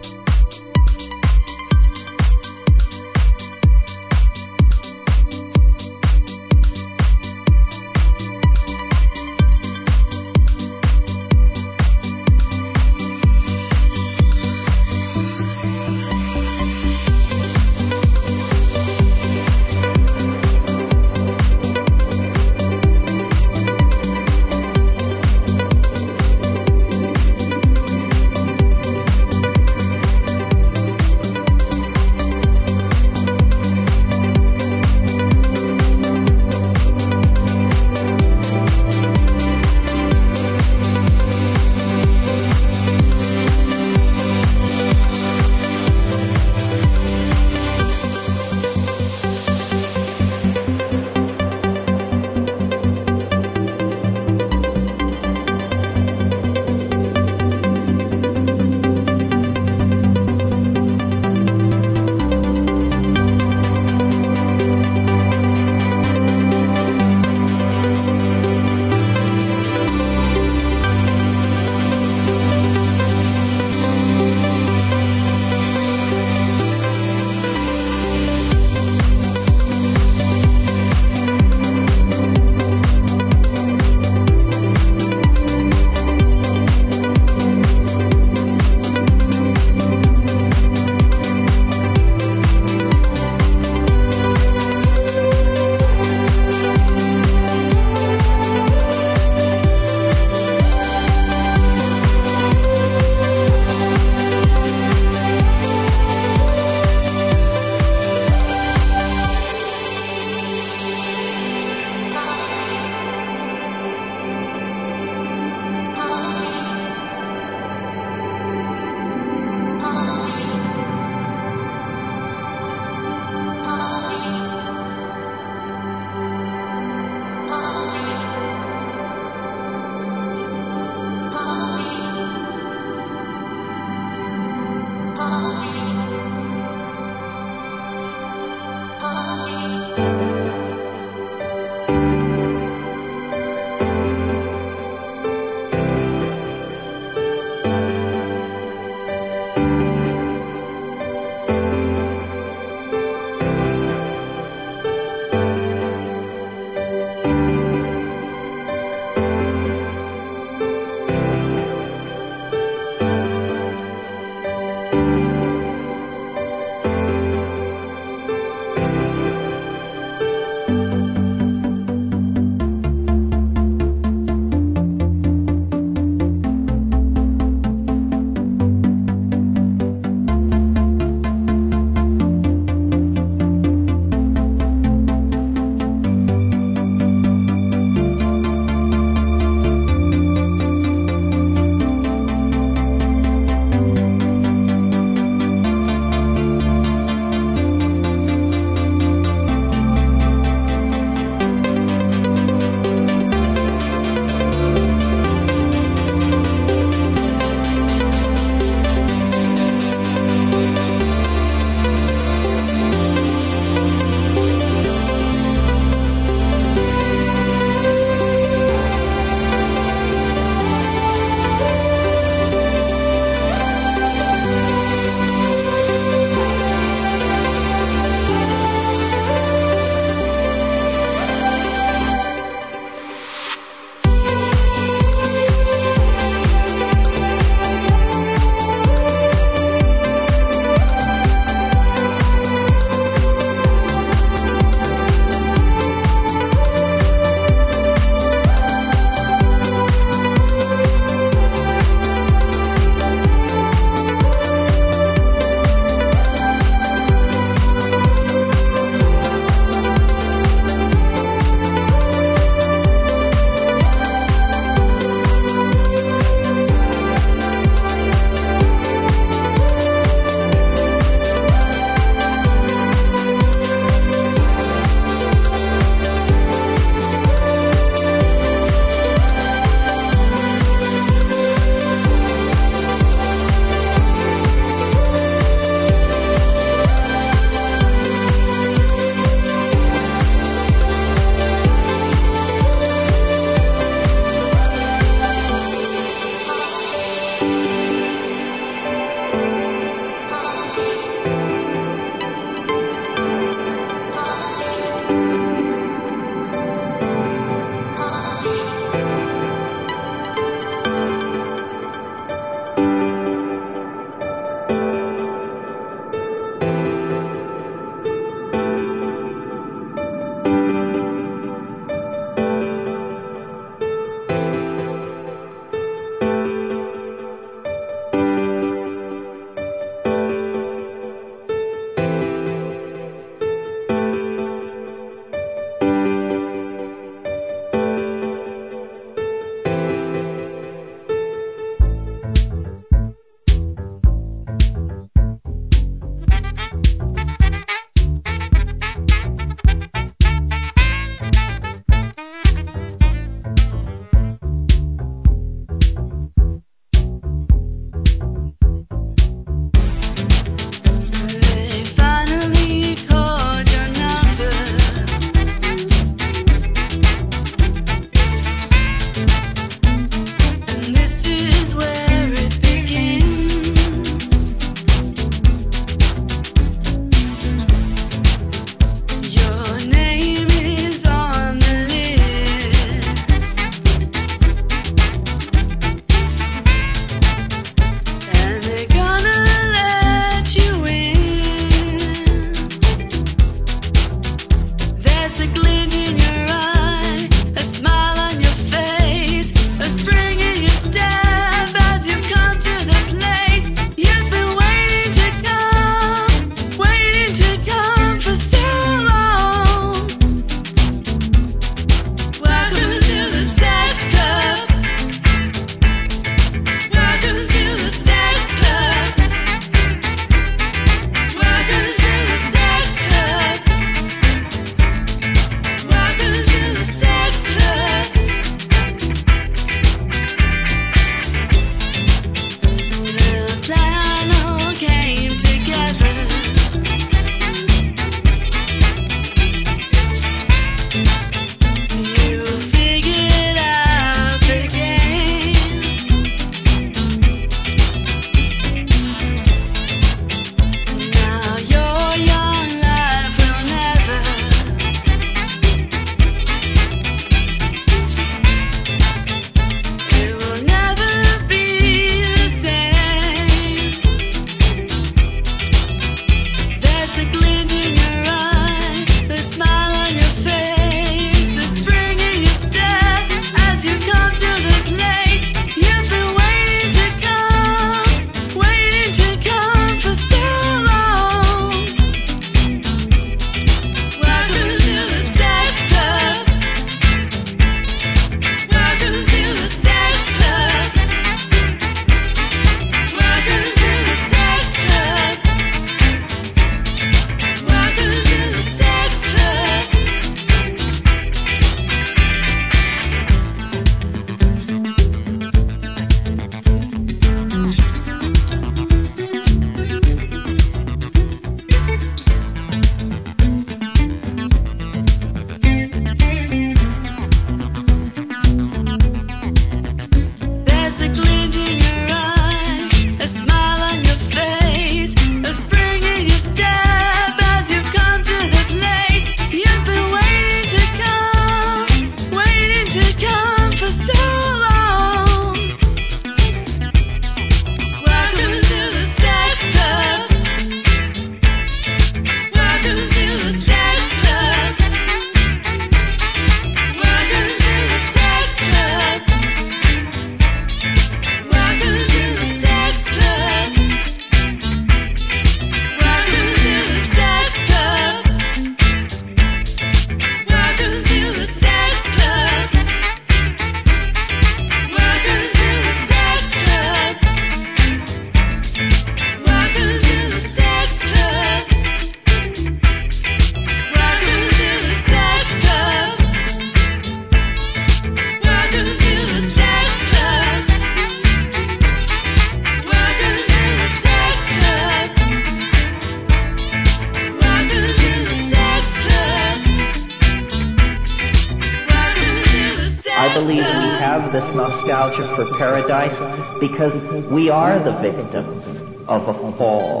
Because we are the victims of a fall.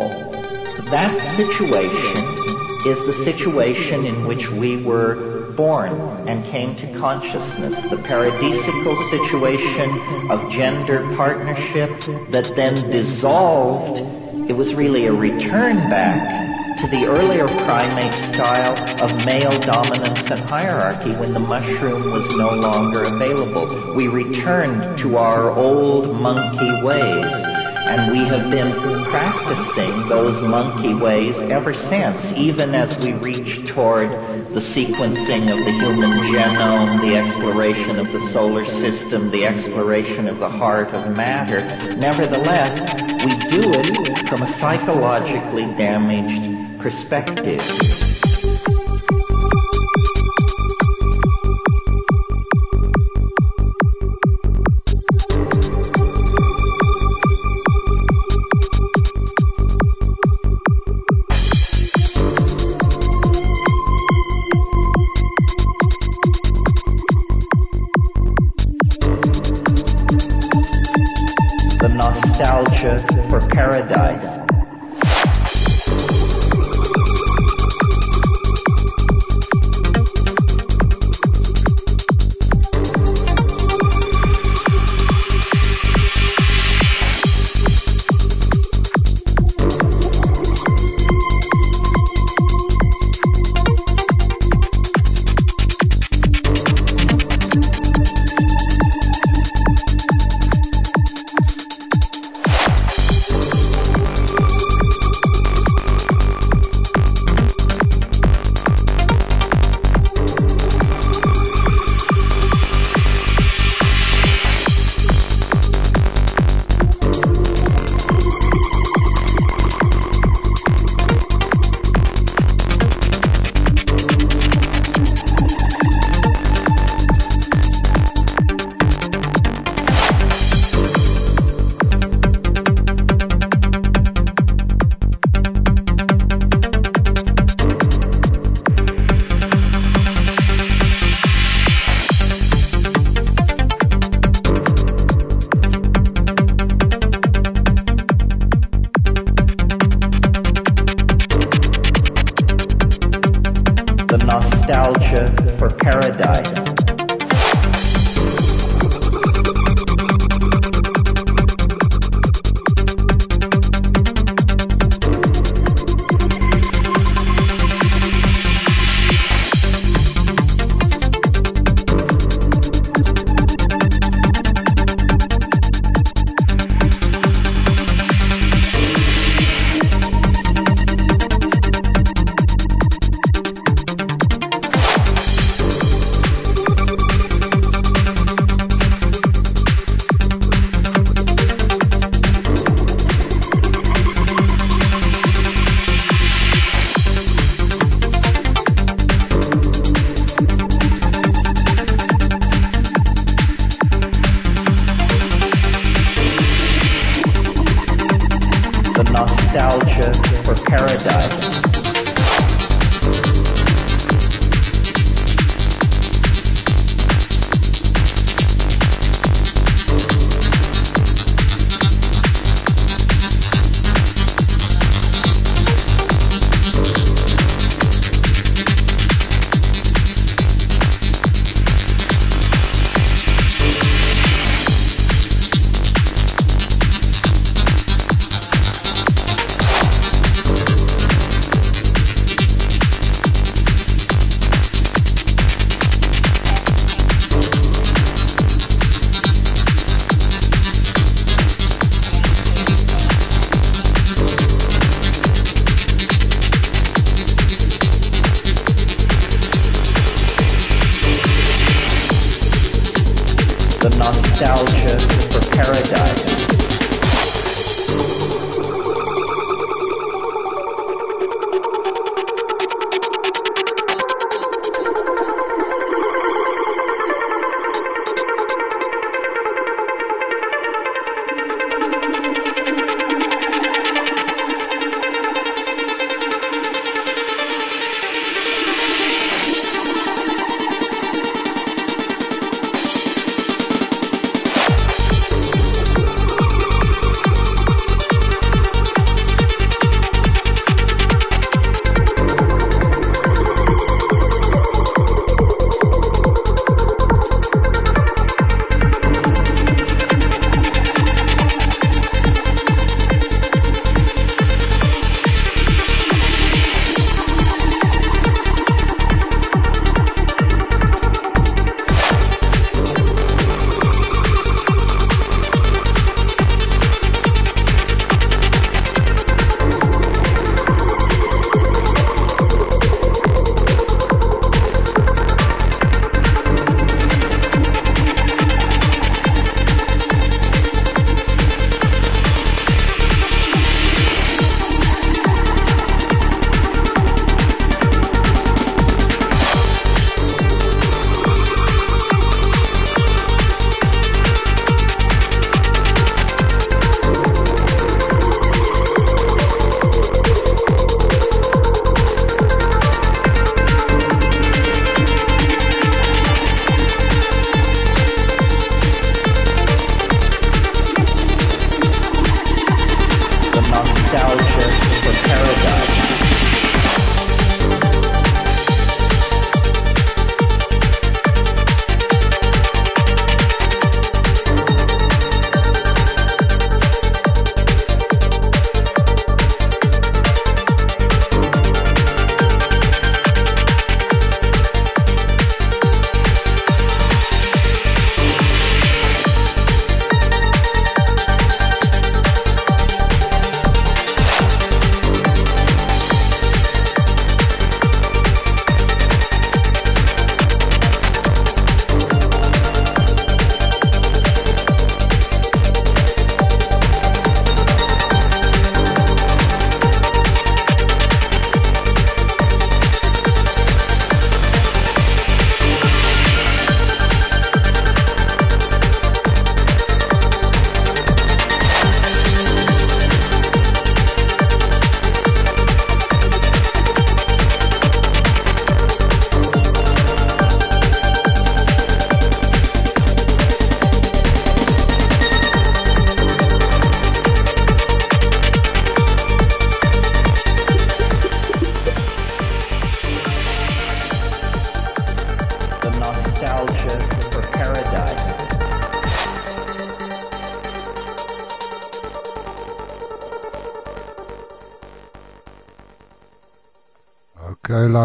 That situation is the situation in which we were born and came to consciousness. The paradisical situation of gender partnership that then dissolved. It was really a return back to the earlier primate style of male dominance and hierarchy when the mushroom was no longer available. We returned to our old monkey ways and we have been practicing those monkey ways ever since, even as we reach toward the sequencing of the human genome, the exploration of the solar system, the exploration of the heart of matter. Nevertheless, we do it from a psychologically damaged perspective. the nostalgia for paradise.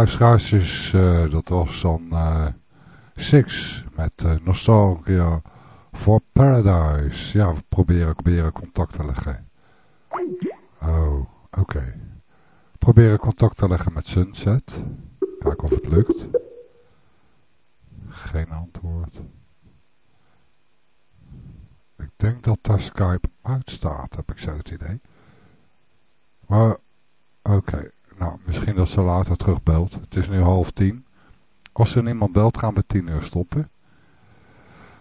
Dus, uh, dat was dan uh, Six met uh, Nostalgia for Paradise. Ja, we proberen, proberen contact te leggen. Oh, oké. Proberen contact te leggen met Sunset. Kijken of het lukt. Geen antwoord. Ik denk dat daar Skype uitstaat, heb ik zo het idee. Maar, oké. Nou, misschien dat ze later terugbelt. Het is nu half tien. Als er niemand belt, gaan we tien uur stoppen.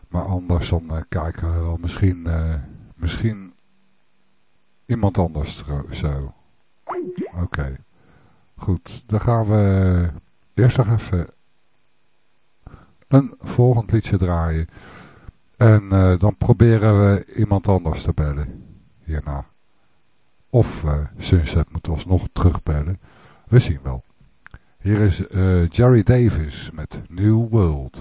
Maar anders dan uh, kijken we wel. Misschien, uh, misschien iemand anders zo. Oké. Goed, dan gaan we eerst nog even een volgend liedje draaien. En dan proberen we iemand anders te bellen. Hierna. Of uh, Sunset moet alsnog terugbellen. We zien wel. Hier is uh, Jerry Davis met New World.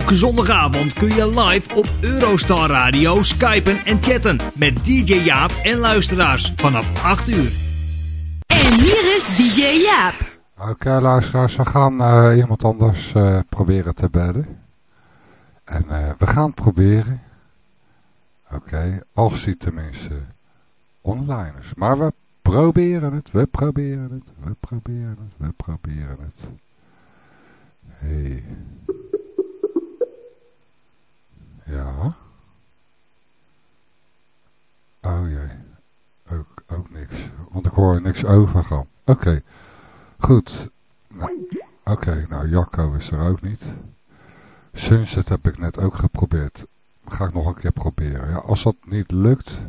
Elke zondagavond kun je live op Eurostar Radio skypen en chatten met DJ Jaap en luisteraars vanaf 8 uur. En hier is DJ Jaap. Oké okay, luisteraars, we gaan uh, iemand anders uh, proberen te bellen. En uh, we gaan proberen. Oké, okay, als hij tenminste online is. Maar we proberen het, we proberen het, we proberen het, we proberen het. Hey. Ja. Oh jee. Ook, ook niks. Want ik hoor niks overgaan. Oké. Goed. Nou, Oké, nou Jacco is er ook niet. Sunset heb ik net ook geprobeerd. Ga ik nog een keer proberen. Ja, als dat niet lukt,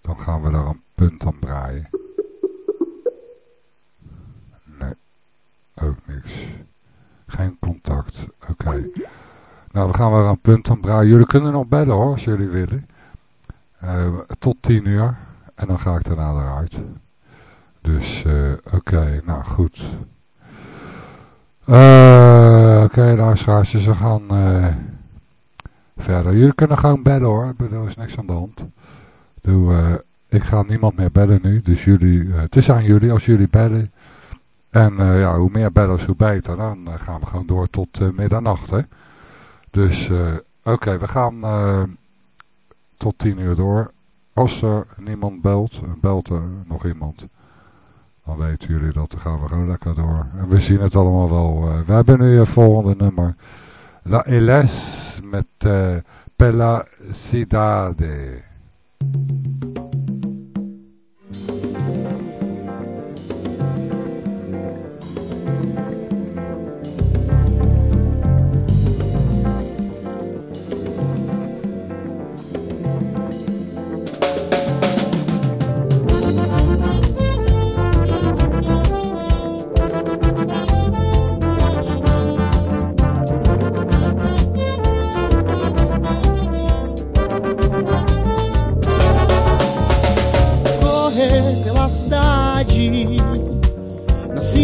dan gaan we daar een punt aan braaien. Nee, ook niks. Geen contact. Oké. Nou, we gaan weer een punt aan braaien. Jullie kunnen nog bellen hoor, als jullie willen. Uh, tot 10 uur. En dan ga ik daarna eruit. Dus, uh, oké, nou goed. Uh, oké, okay, luisteraars, dus we gaan verder. Jullie kunnen gewoon bellen hoor, er is niks aan de hand. Doe, ik ga niemand meer bellen nu, dus jullie, het is aan jullie als jullie bellen. En ja, hoe meer bellers, hoe beter. Dan gaan we gewoon door tot middernacht, hè. Dus, oké, we gaan tot tien uur door. Als er niemand belt, belt er nog iemand, dan weten jullie dat. Dan gaan we gewoon lekker door. En we zien het allemaal wel. Uh, we hebben nu het volgende nummer. La Eles met uh, Pella Cidade.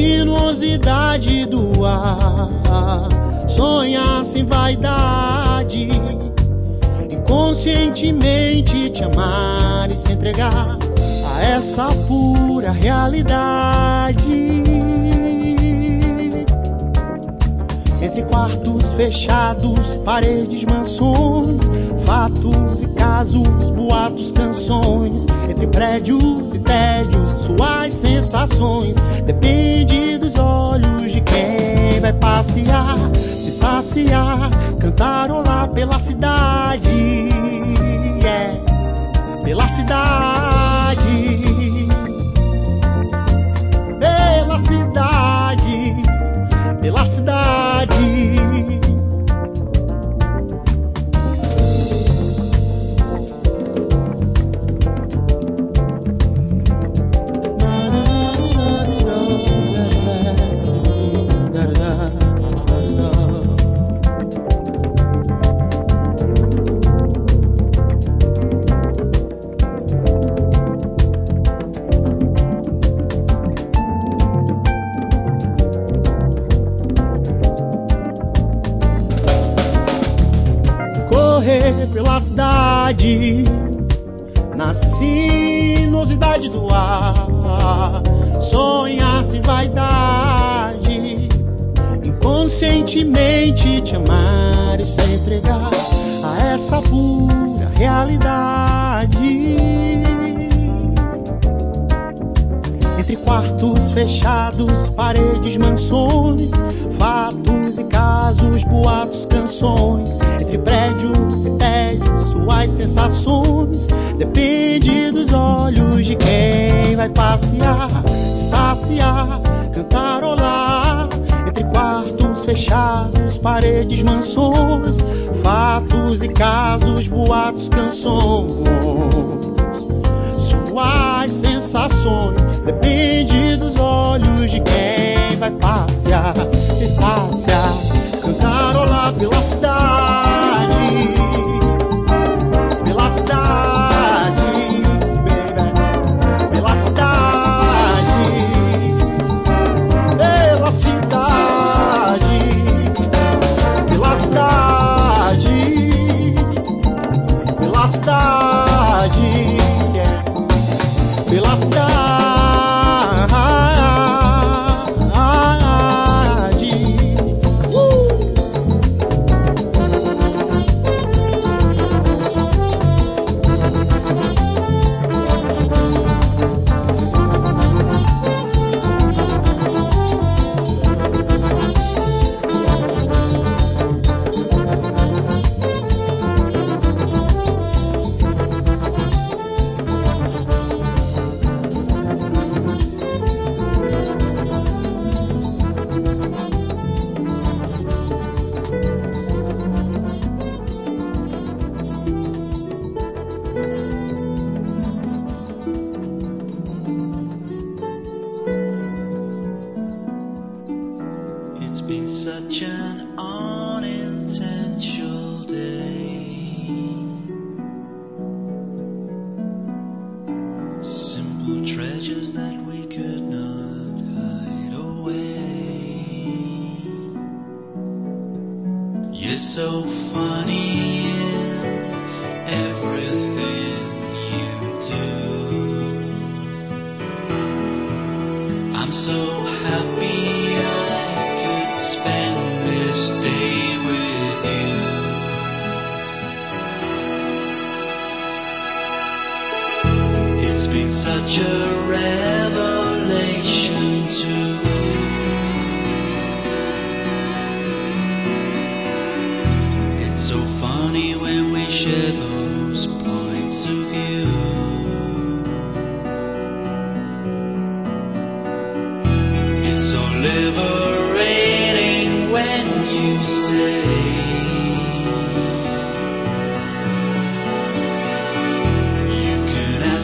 sinuosidade do ar. Sonhar sem vaidade, inconscientemente te amar e se entregar a essa pura realidade. Entre quartos fechados, paredes, mansões, fatos e casos, boatos, canções. Entre prédios e tédios, suas sensações. Depende dos olhos de quem vai passear, se saciar, cantarolar pela cidade. É, pela cidade. pela cidade. Cidade,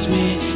me.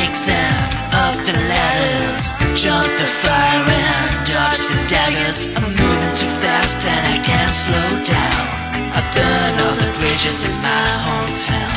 snakes up the ladders, jump the fire and dodge the daggers. I'm moving too fast and I can't slow down. I burn all the bridges in my hometown.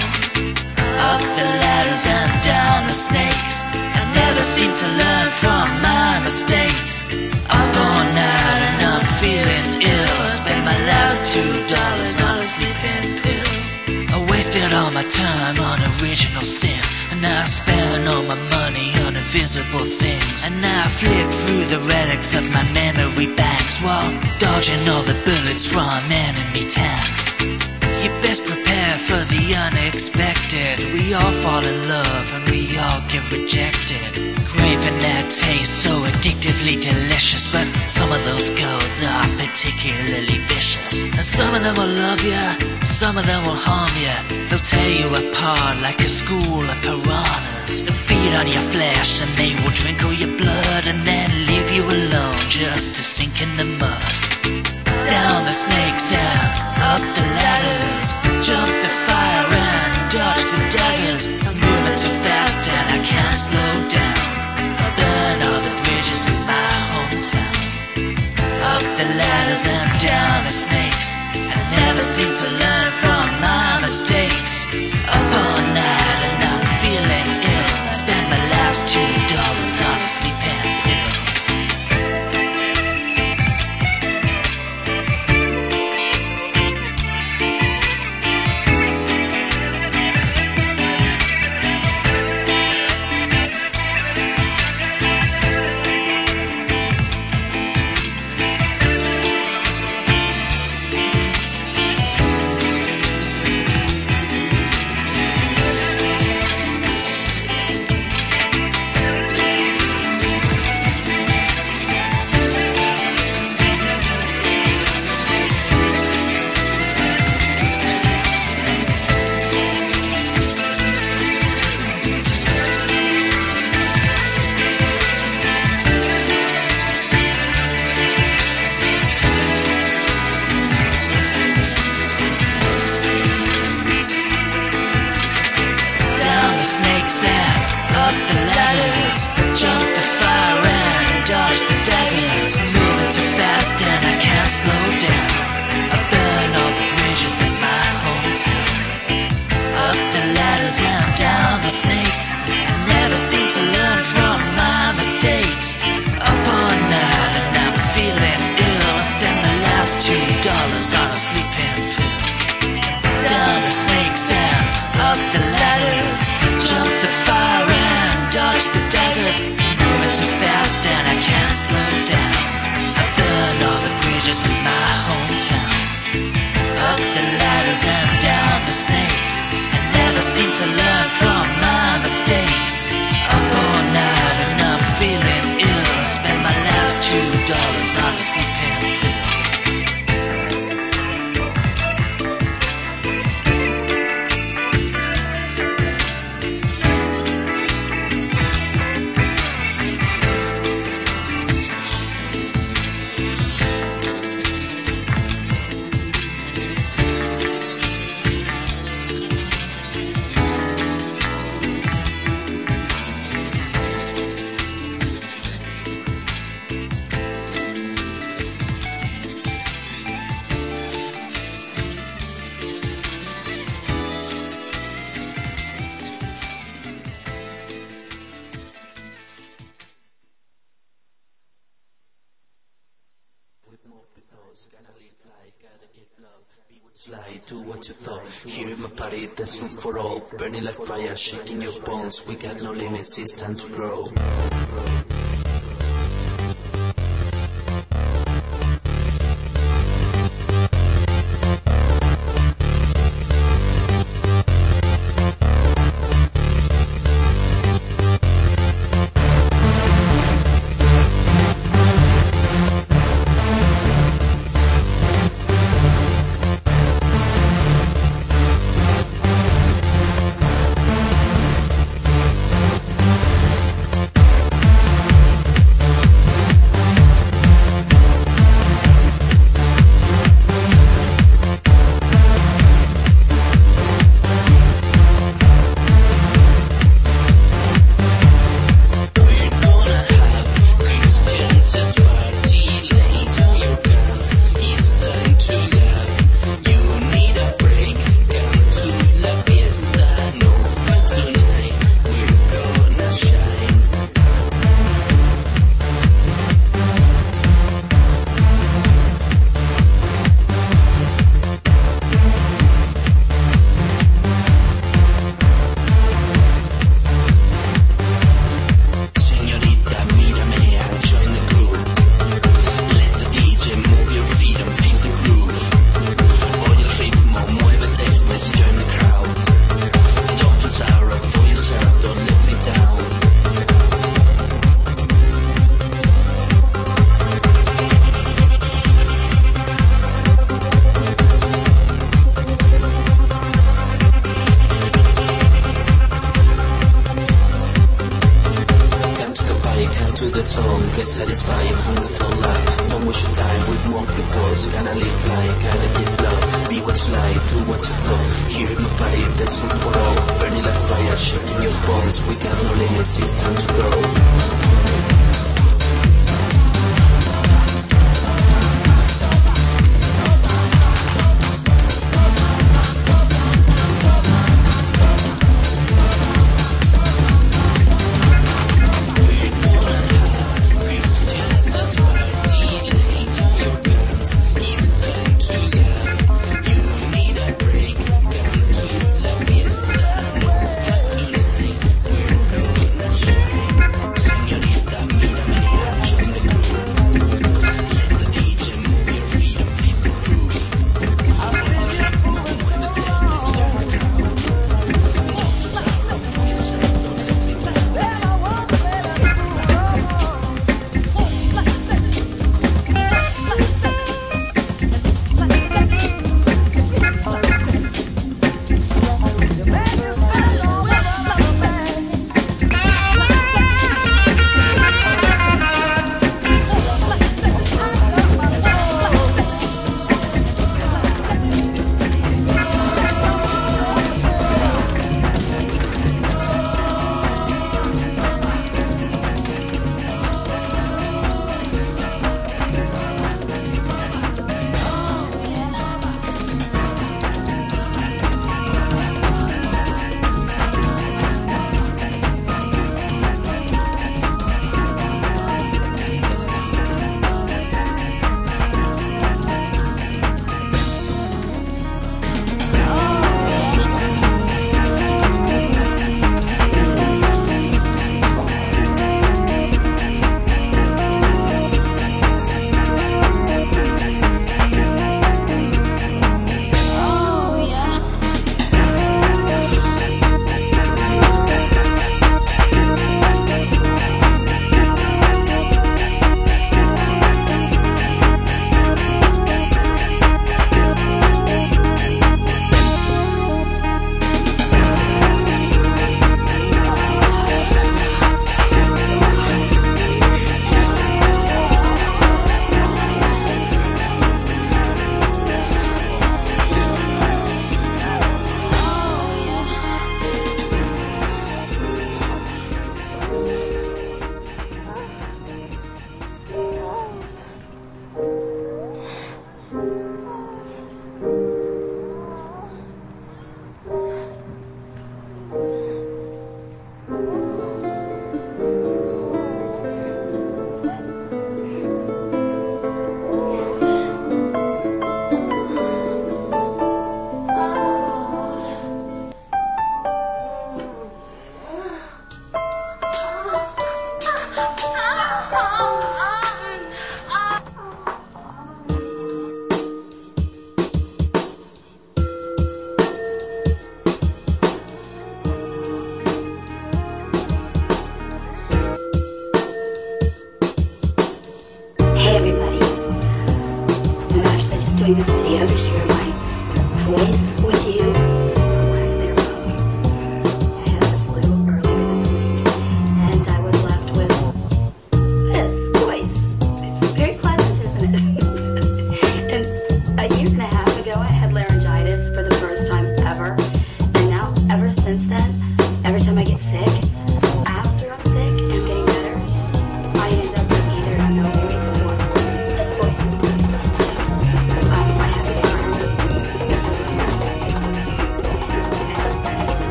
Up the ladders and down the snakes. I never seem to learn from my mistakes. Up all night and I'm feeling ill. I spent my last two dollars on a sleeping pill. I wasted all my time on original sin. And I spend all my money on invisible things. And I flip through the relics of my memory banks while dodging all the bullets from enemy tanks. You best prepare for the unexpected. We all fall in love and we all get rejected. Craving that taste so addictively delicious, but some of those girls are particularly vicious. And some of them will love you, some of them will harm you. They'll tear you apart like a school of piranhas. They'll feed on your flesh and they will drink all your blood and then leave you alone just to sink in the mud. Down the snakes and up the ladders, jump the fire and dodge the daggers. I'm moving too fast and I can't slow down. Burn all the bridges in my hometown. Up the ladders and down the snakes. I never seem to learn from my mistakes. To learn from my mistakes. Up all night and I'm feeling ill. I spend the last two dollars on a sleeping pill down the snakes and up the ladders. Jump the fire and dodge the daggers. Moving too fast and I can't slow down. I burn all the bridges in my hometown. Up the ladders and down the snakes. I never seem to learn from my mistakes. inside the sleep pan. My that's food for all. Burning like fire, shaking your bones. We got no limits, it's time to grow.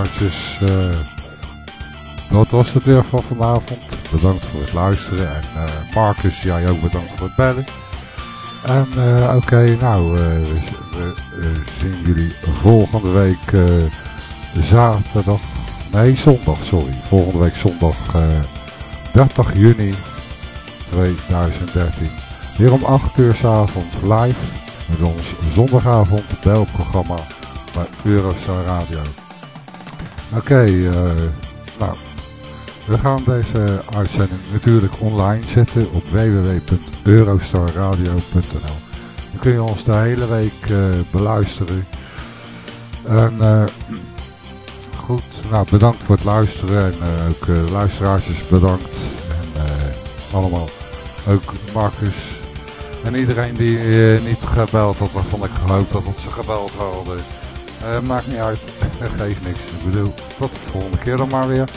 Luisteraartjes, eh, dat was het weer van vanavond. Bedankt voor het luisteren en eh, Marcus, jij ook bedankt voor het bellen. En eh, oké, nou, we, zien jullie volgende week zaterdag, nee zondag, sorry. Volgende week zondag eh, 30 juni 2013. Weer om 8 uur s avonds live met ons zondagavond belprogramma bij Eurostar Radio. Oké, eh, nou, we gaan deze uitzending natuurlijk online zetten op www.eurostarradio.nl. Dan kun je ons de hele week eh, beluisteren. En eh, goed, nou bedankt voor het luisteren en ook eh, luisteraars bedankt. En allemaal, ook Marcus en iedereen die niet gebeld had, waarvan ik had dat ze gebeld hadden. Eh, maakt niet uit, geeft niks. Ik bedoel, tot de volgende keer dan maar weer.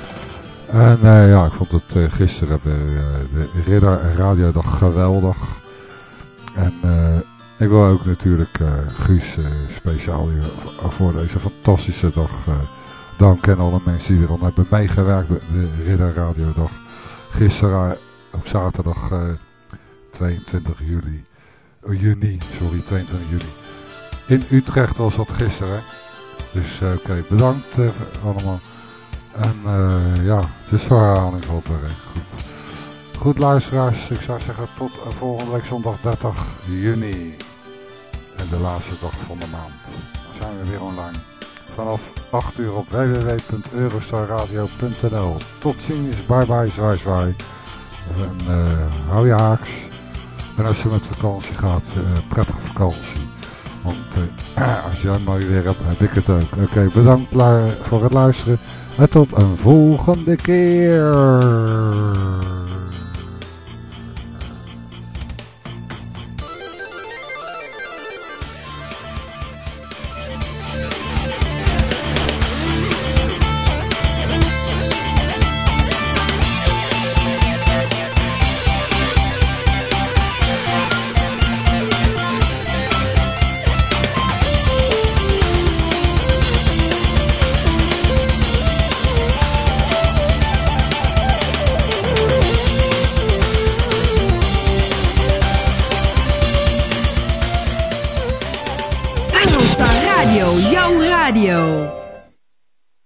En eh, ja, ik vond het eh, gisteren eh, de Ridder Radiodag geweldig. En ik wil ook natuurlijk Guus speciaal hier voor, deze fantastische dag danken. En alle mensen die er al hebben meegewerkt bij de Ridder Radiodag. Gisteren op zaterdag eh, 22 juli, juni, sorry, 22 juli. In Utrecht was dat gisteren. Dus eh, oké, bedankt eh, allemaal. En eh, ja, het is voor herhaling. Goed. Goed luisteraars, ik zou zeggen tot volgende week zondag 30 juni. En de laatste dag van de maand. Dan zijn we weer online. Vanaf 8 uur op www.eurostarradio.nl Tot ziens, bye bye, zwaai zwaai. En hou je haaks. En als je met vakantie gaat, eh, prettige vakantie. Want eh, als jij mooi weer hebt, heb ik het ook. Oké, bedankt voor het luisteren. En tot een volgende keer.